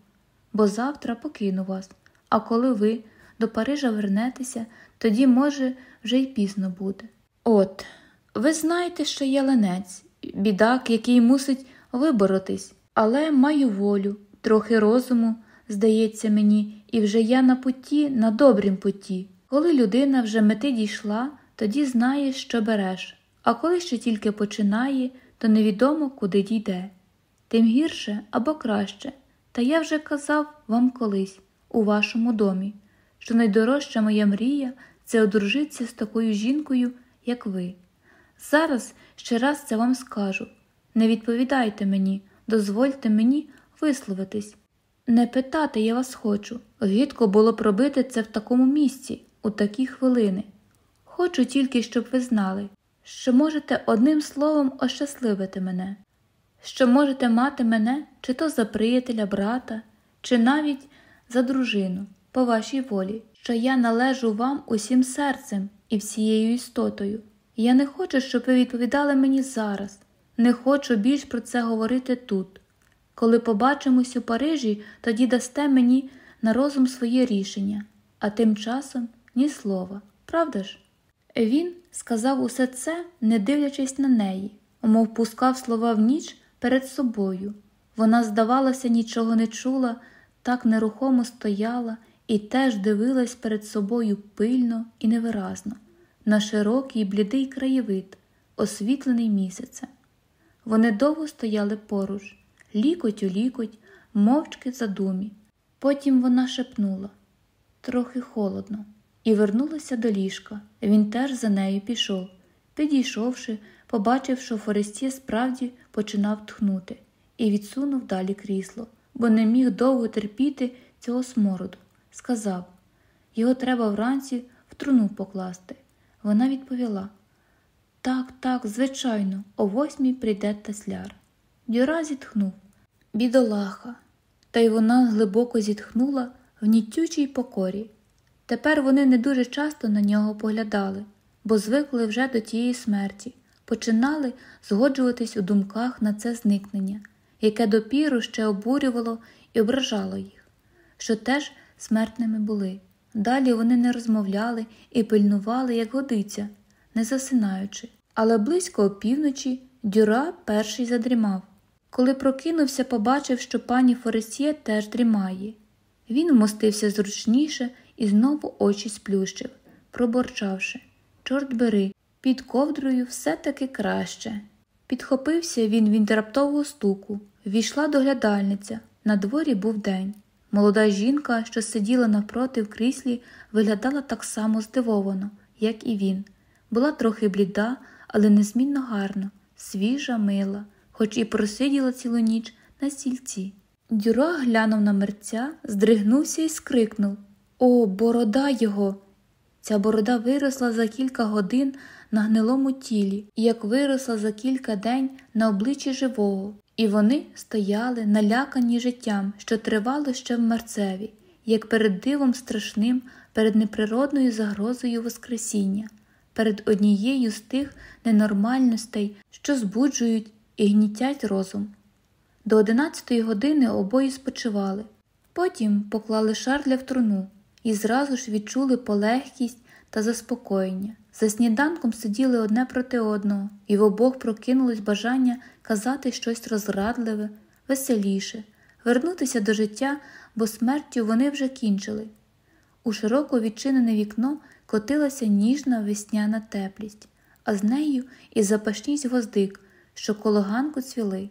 бо завтра покину вас, а коли ви до Парижа вернетеся, тоді, може, вже й пізно буде. От, Ви знаєте, що я ленець, бідак, який мусить виборотись, але маю волю, трохи розуму, здається мені, і вже я на путі, на добрім путі. Коли людина вже мети дійшла, тоді знаєш, що береш, а коли ще тільки починає, то невідомо, куди дійде. Тим гірше або краще, та я вже казав вам колись, у вашому домі, що найдорожча моя мрія це одружитися з такою жінкою, як ви. Зараз ще раз це вам скажу. Не відповідайте мені, дозвольте мені висловитись. Не питати я вас хочу. Гідко було б робити це в такому місці, у такі хвилини. Хочу тільки, щоб ви знали, що можете одним словом ощасливити мене, що можете мати мене чи то за приятеля, брата, чи навіть за дружину, по вашій волі, що я належу вам усім серцем і всією істотою. Я не хочу, щоб ви відповідали мені зараз, не хочу більш про це говорити тут. Коли побачимось у Парижі, тоді дасте мені на розум своє рішення, а тим часом ні слова, правда ж? Він сказав усе це, не дивлячись на неї, мов пускав слова в ніч перед собою. Вона, здавалося, нічого не чула, так нерухомо стояла і теж дивилась перед собою пильно і невиразно, на широкий блідий краєвид, освітлений місяцем. Вони довго стояли поруч, лікоть у лікоть, мовчки задумі. Потім вона шепнула трохи холодно, і вернулася до ліжка. Він теж за нею пішов. Підійшовши, побачив, що Форестє справді починав тхнути, і відсунув далі крісло, бо не міг довго терпіти цього смороду. Сказав його треба вранці в труну покласти. Вона відповіла Так, так, звичайно, о восьмій прийде тесляр. Дюра зітхнув Бідолаха. Та й вона глибоко зітхнула в нітючій покорі. Тепер вони не дуже часто на нього поглядали, бо звикли вже до тієї смерті, починали згоджуватись у думках на це зникнення, яке допіру ще обурювало і ображало їх, що теж смертними були. Далі вони не розмовляли і пильнували, як годиться, не засинаючи. Але близько опівночі Дюра перший задрімав. Коли прокинувся, побачив, що пані Форесьє теж дрімає. Він вмостився зручніше і знову очі сплющив, проборчавши Чорт бери, під ковдрою все таки краще. Підхопився він від раптового стуку, війшла доглядальниця. На дворі був день. Молода жінка, що сиділа навпроти в кріслі, виглядала так само здивовано, як і він. Була трохи бліда, але незмінно гарна, свіжа, мила, хоч і просиділа цілу ніч на стільці. Дюра глянув на мерця, здригнувся і скрикнув О, борода його! Ця борода виросла за кілька годин на гнилому тілі, як виросла за кілька день на обличчі живого, і вони стояли, налякані життям, що тривало ще в мерцеві, як перед дивом страшним, перед неприродною загрозою Воскресіння, перед однією з тих ненормальностей, що збуджують і гнітять розум. До одинадцятої години обоє спочивали, потім поклали шарля в труну і зразу ж відчули полегкість та заспокоєння. За сніданком сиділи одне проти одного, і в обох прокинулось бажання казати щось розрадливе, веселіше, вернутися до життя, бо смертю вони вже кінчили. У широко відчинене вікно котилася ніжна весняна теплість, а з нею і запашність гвоздик, що коло ганку цвіли.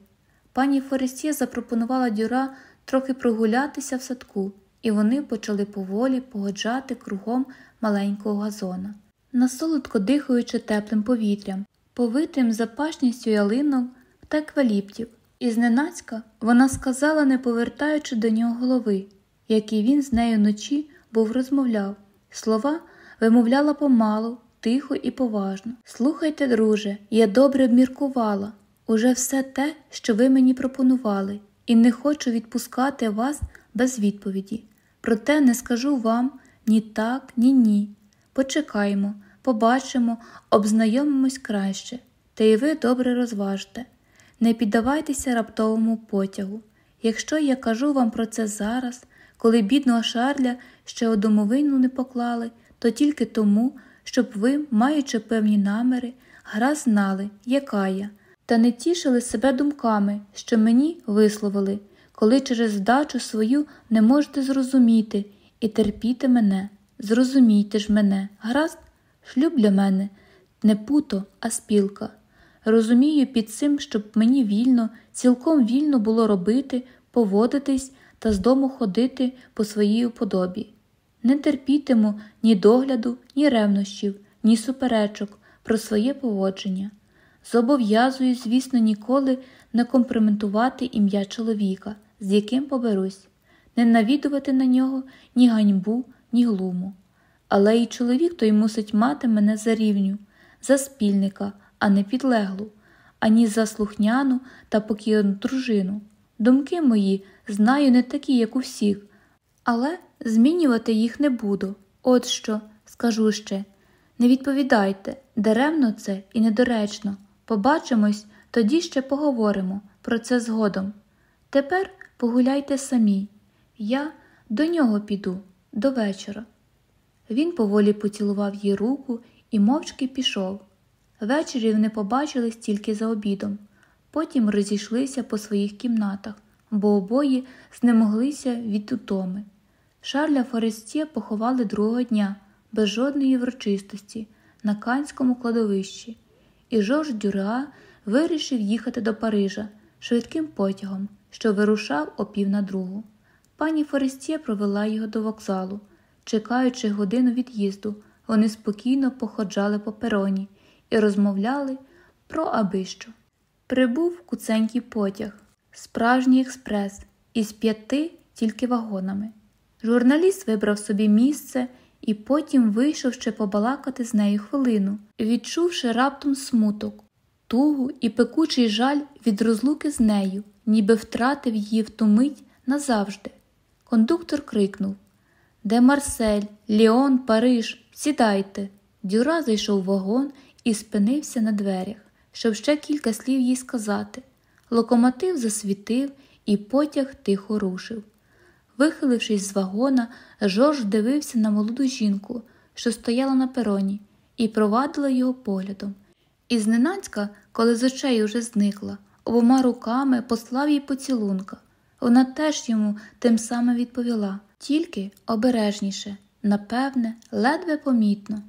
Пані Форестє запропонувала дюра трохи прогулятися в садку, і вони почали поволі погоджати кругом маленького газона, насолодко дихаючи теплим повітрям, повитим запашністю ялинок та екваліптів. І зненацька вона сказала, не повертаючи до нього голови, як і він з нею вночі був розмовляв. Слова вимовляла помалу, тихо і поважно. Слухайте, друже, я добре обміркувала. Уже все те, що ви мені пропонували, і не хочу відпускати вас без відповіді. Проте не скажу вам ні так, ні ні. Почекаємо, побачимо, обзнайомимось краще, та й ви добре розважте. Не піддавайтеся раптовому потягу. Якщо я кажу вам про це зараз, коли бідного Шарля ще у не поклали, то тільки тому, щоб ви, маючи певні наміри, гаразд знали, яка я, та не тішили себе думками, що мені висловили, коли через здачу свою не можете зрозуміти і терпіти мене. Зрозумійте ж мене, гаразд, шлюб для мене не путо, а спілка. Розумію під цим, щоб мені вільно, цілком вільно було робити, поводитись та з дому ходити по своїй уподобі. Не терпітиму ні догляду, ні ревнощів, ні суперечок про своє поводження. Зобов'язую, звісно, ніколи не компрометувати ім'я чоловіка, з яким поберусь, не навідувати на нього ні ганьбу, ні глуму. Але і чоловік той мусить мати мене за рівню, за спільника, а не підлеглу, ані за слухняну та покірну дружину. Думки мої знаю не такі, як у всіх, але змінювати їх не буду. От що, скажу ще. Не відповідайте, даремно це і недоречно. Побачимось, тоді ще поговоримо про це згодом. Тепер погуляйте самі. Я до нього піду до вечора. Він поволі поцілував їй руку і мовчки пішов. Ввечері вони побачились тільки за обідом, потім розійшлися по своїх кімнатах, бо обоє знемоглися від утоми. Шарля Форестє поховали другого дня без жодної врочистості на Канському кладовищі, і Жорж Дюреа вирішив їхати до Парижа швидким потягом, що вирушав о пів на другу. Пані Форестє провела його до вокзалу. Чекаючи годину від'їзду, вони спокійно походжали по пероні і розмовляли про абищо. Прибув куценький потяг, справжній експрес із п'яти тільки вагонами. Журналіст вибрав собі місце і потім вийшов ще побалакати з нею хвилину, відчувши раптом смуток, тугу і пекучий жаль від розлуки з нею, ніби втратив її в ту мить назавжди. Кондуктор крикнув Де Марсель, Ліон, Париж, сідайте. Дюра зайшов в вагон і спинився на дверях, щоб ще кілька слів їй сказати. Локомотив засвітив, і потяг тихо рушив. Вихилившись з вагона, Жорж дивився на молоду жінку, що стояла на пероні, і провадила його поглядом. І зненацька, коли з очей уже зникла, обома руками послав їй поцілунка. Вона теж йому тим самим відповіла, тільки обережніше, напевне, ледве помітно.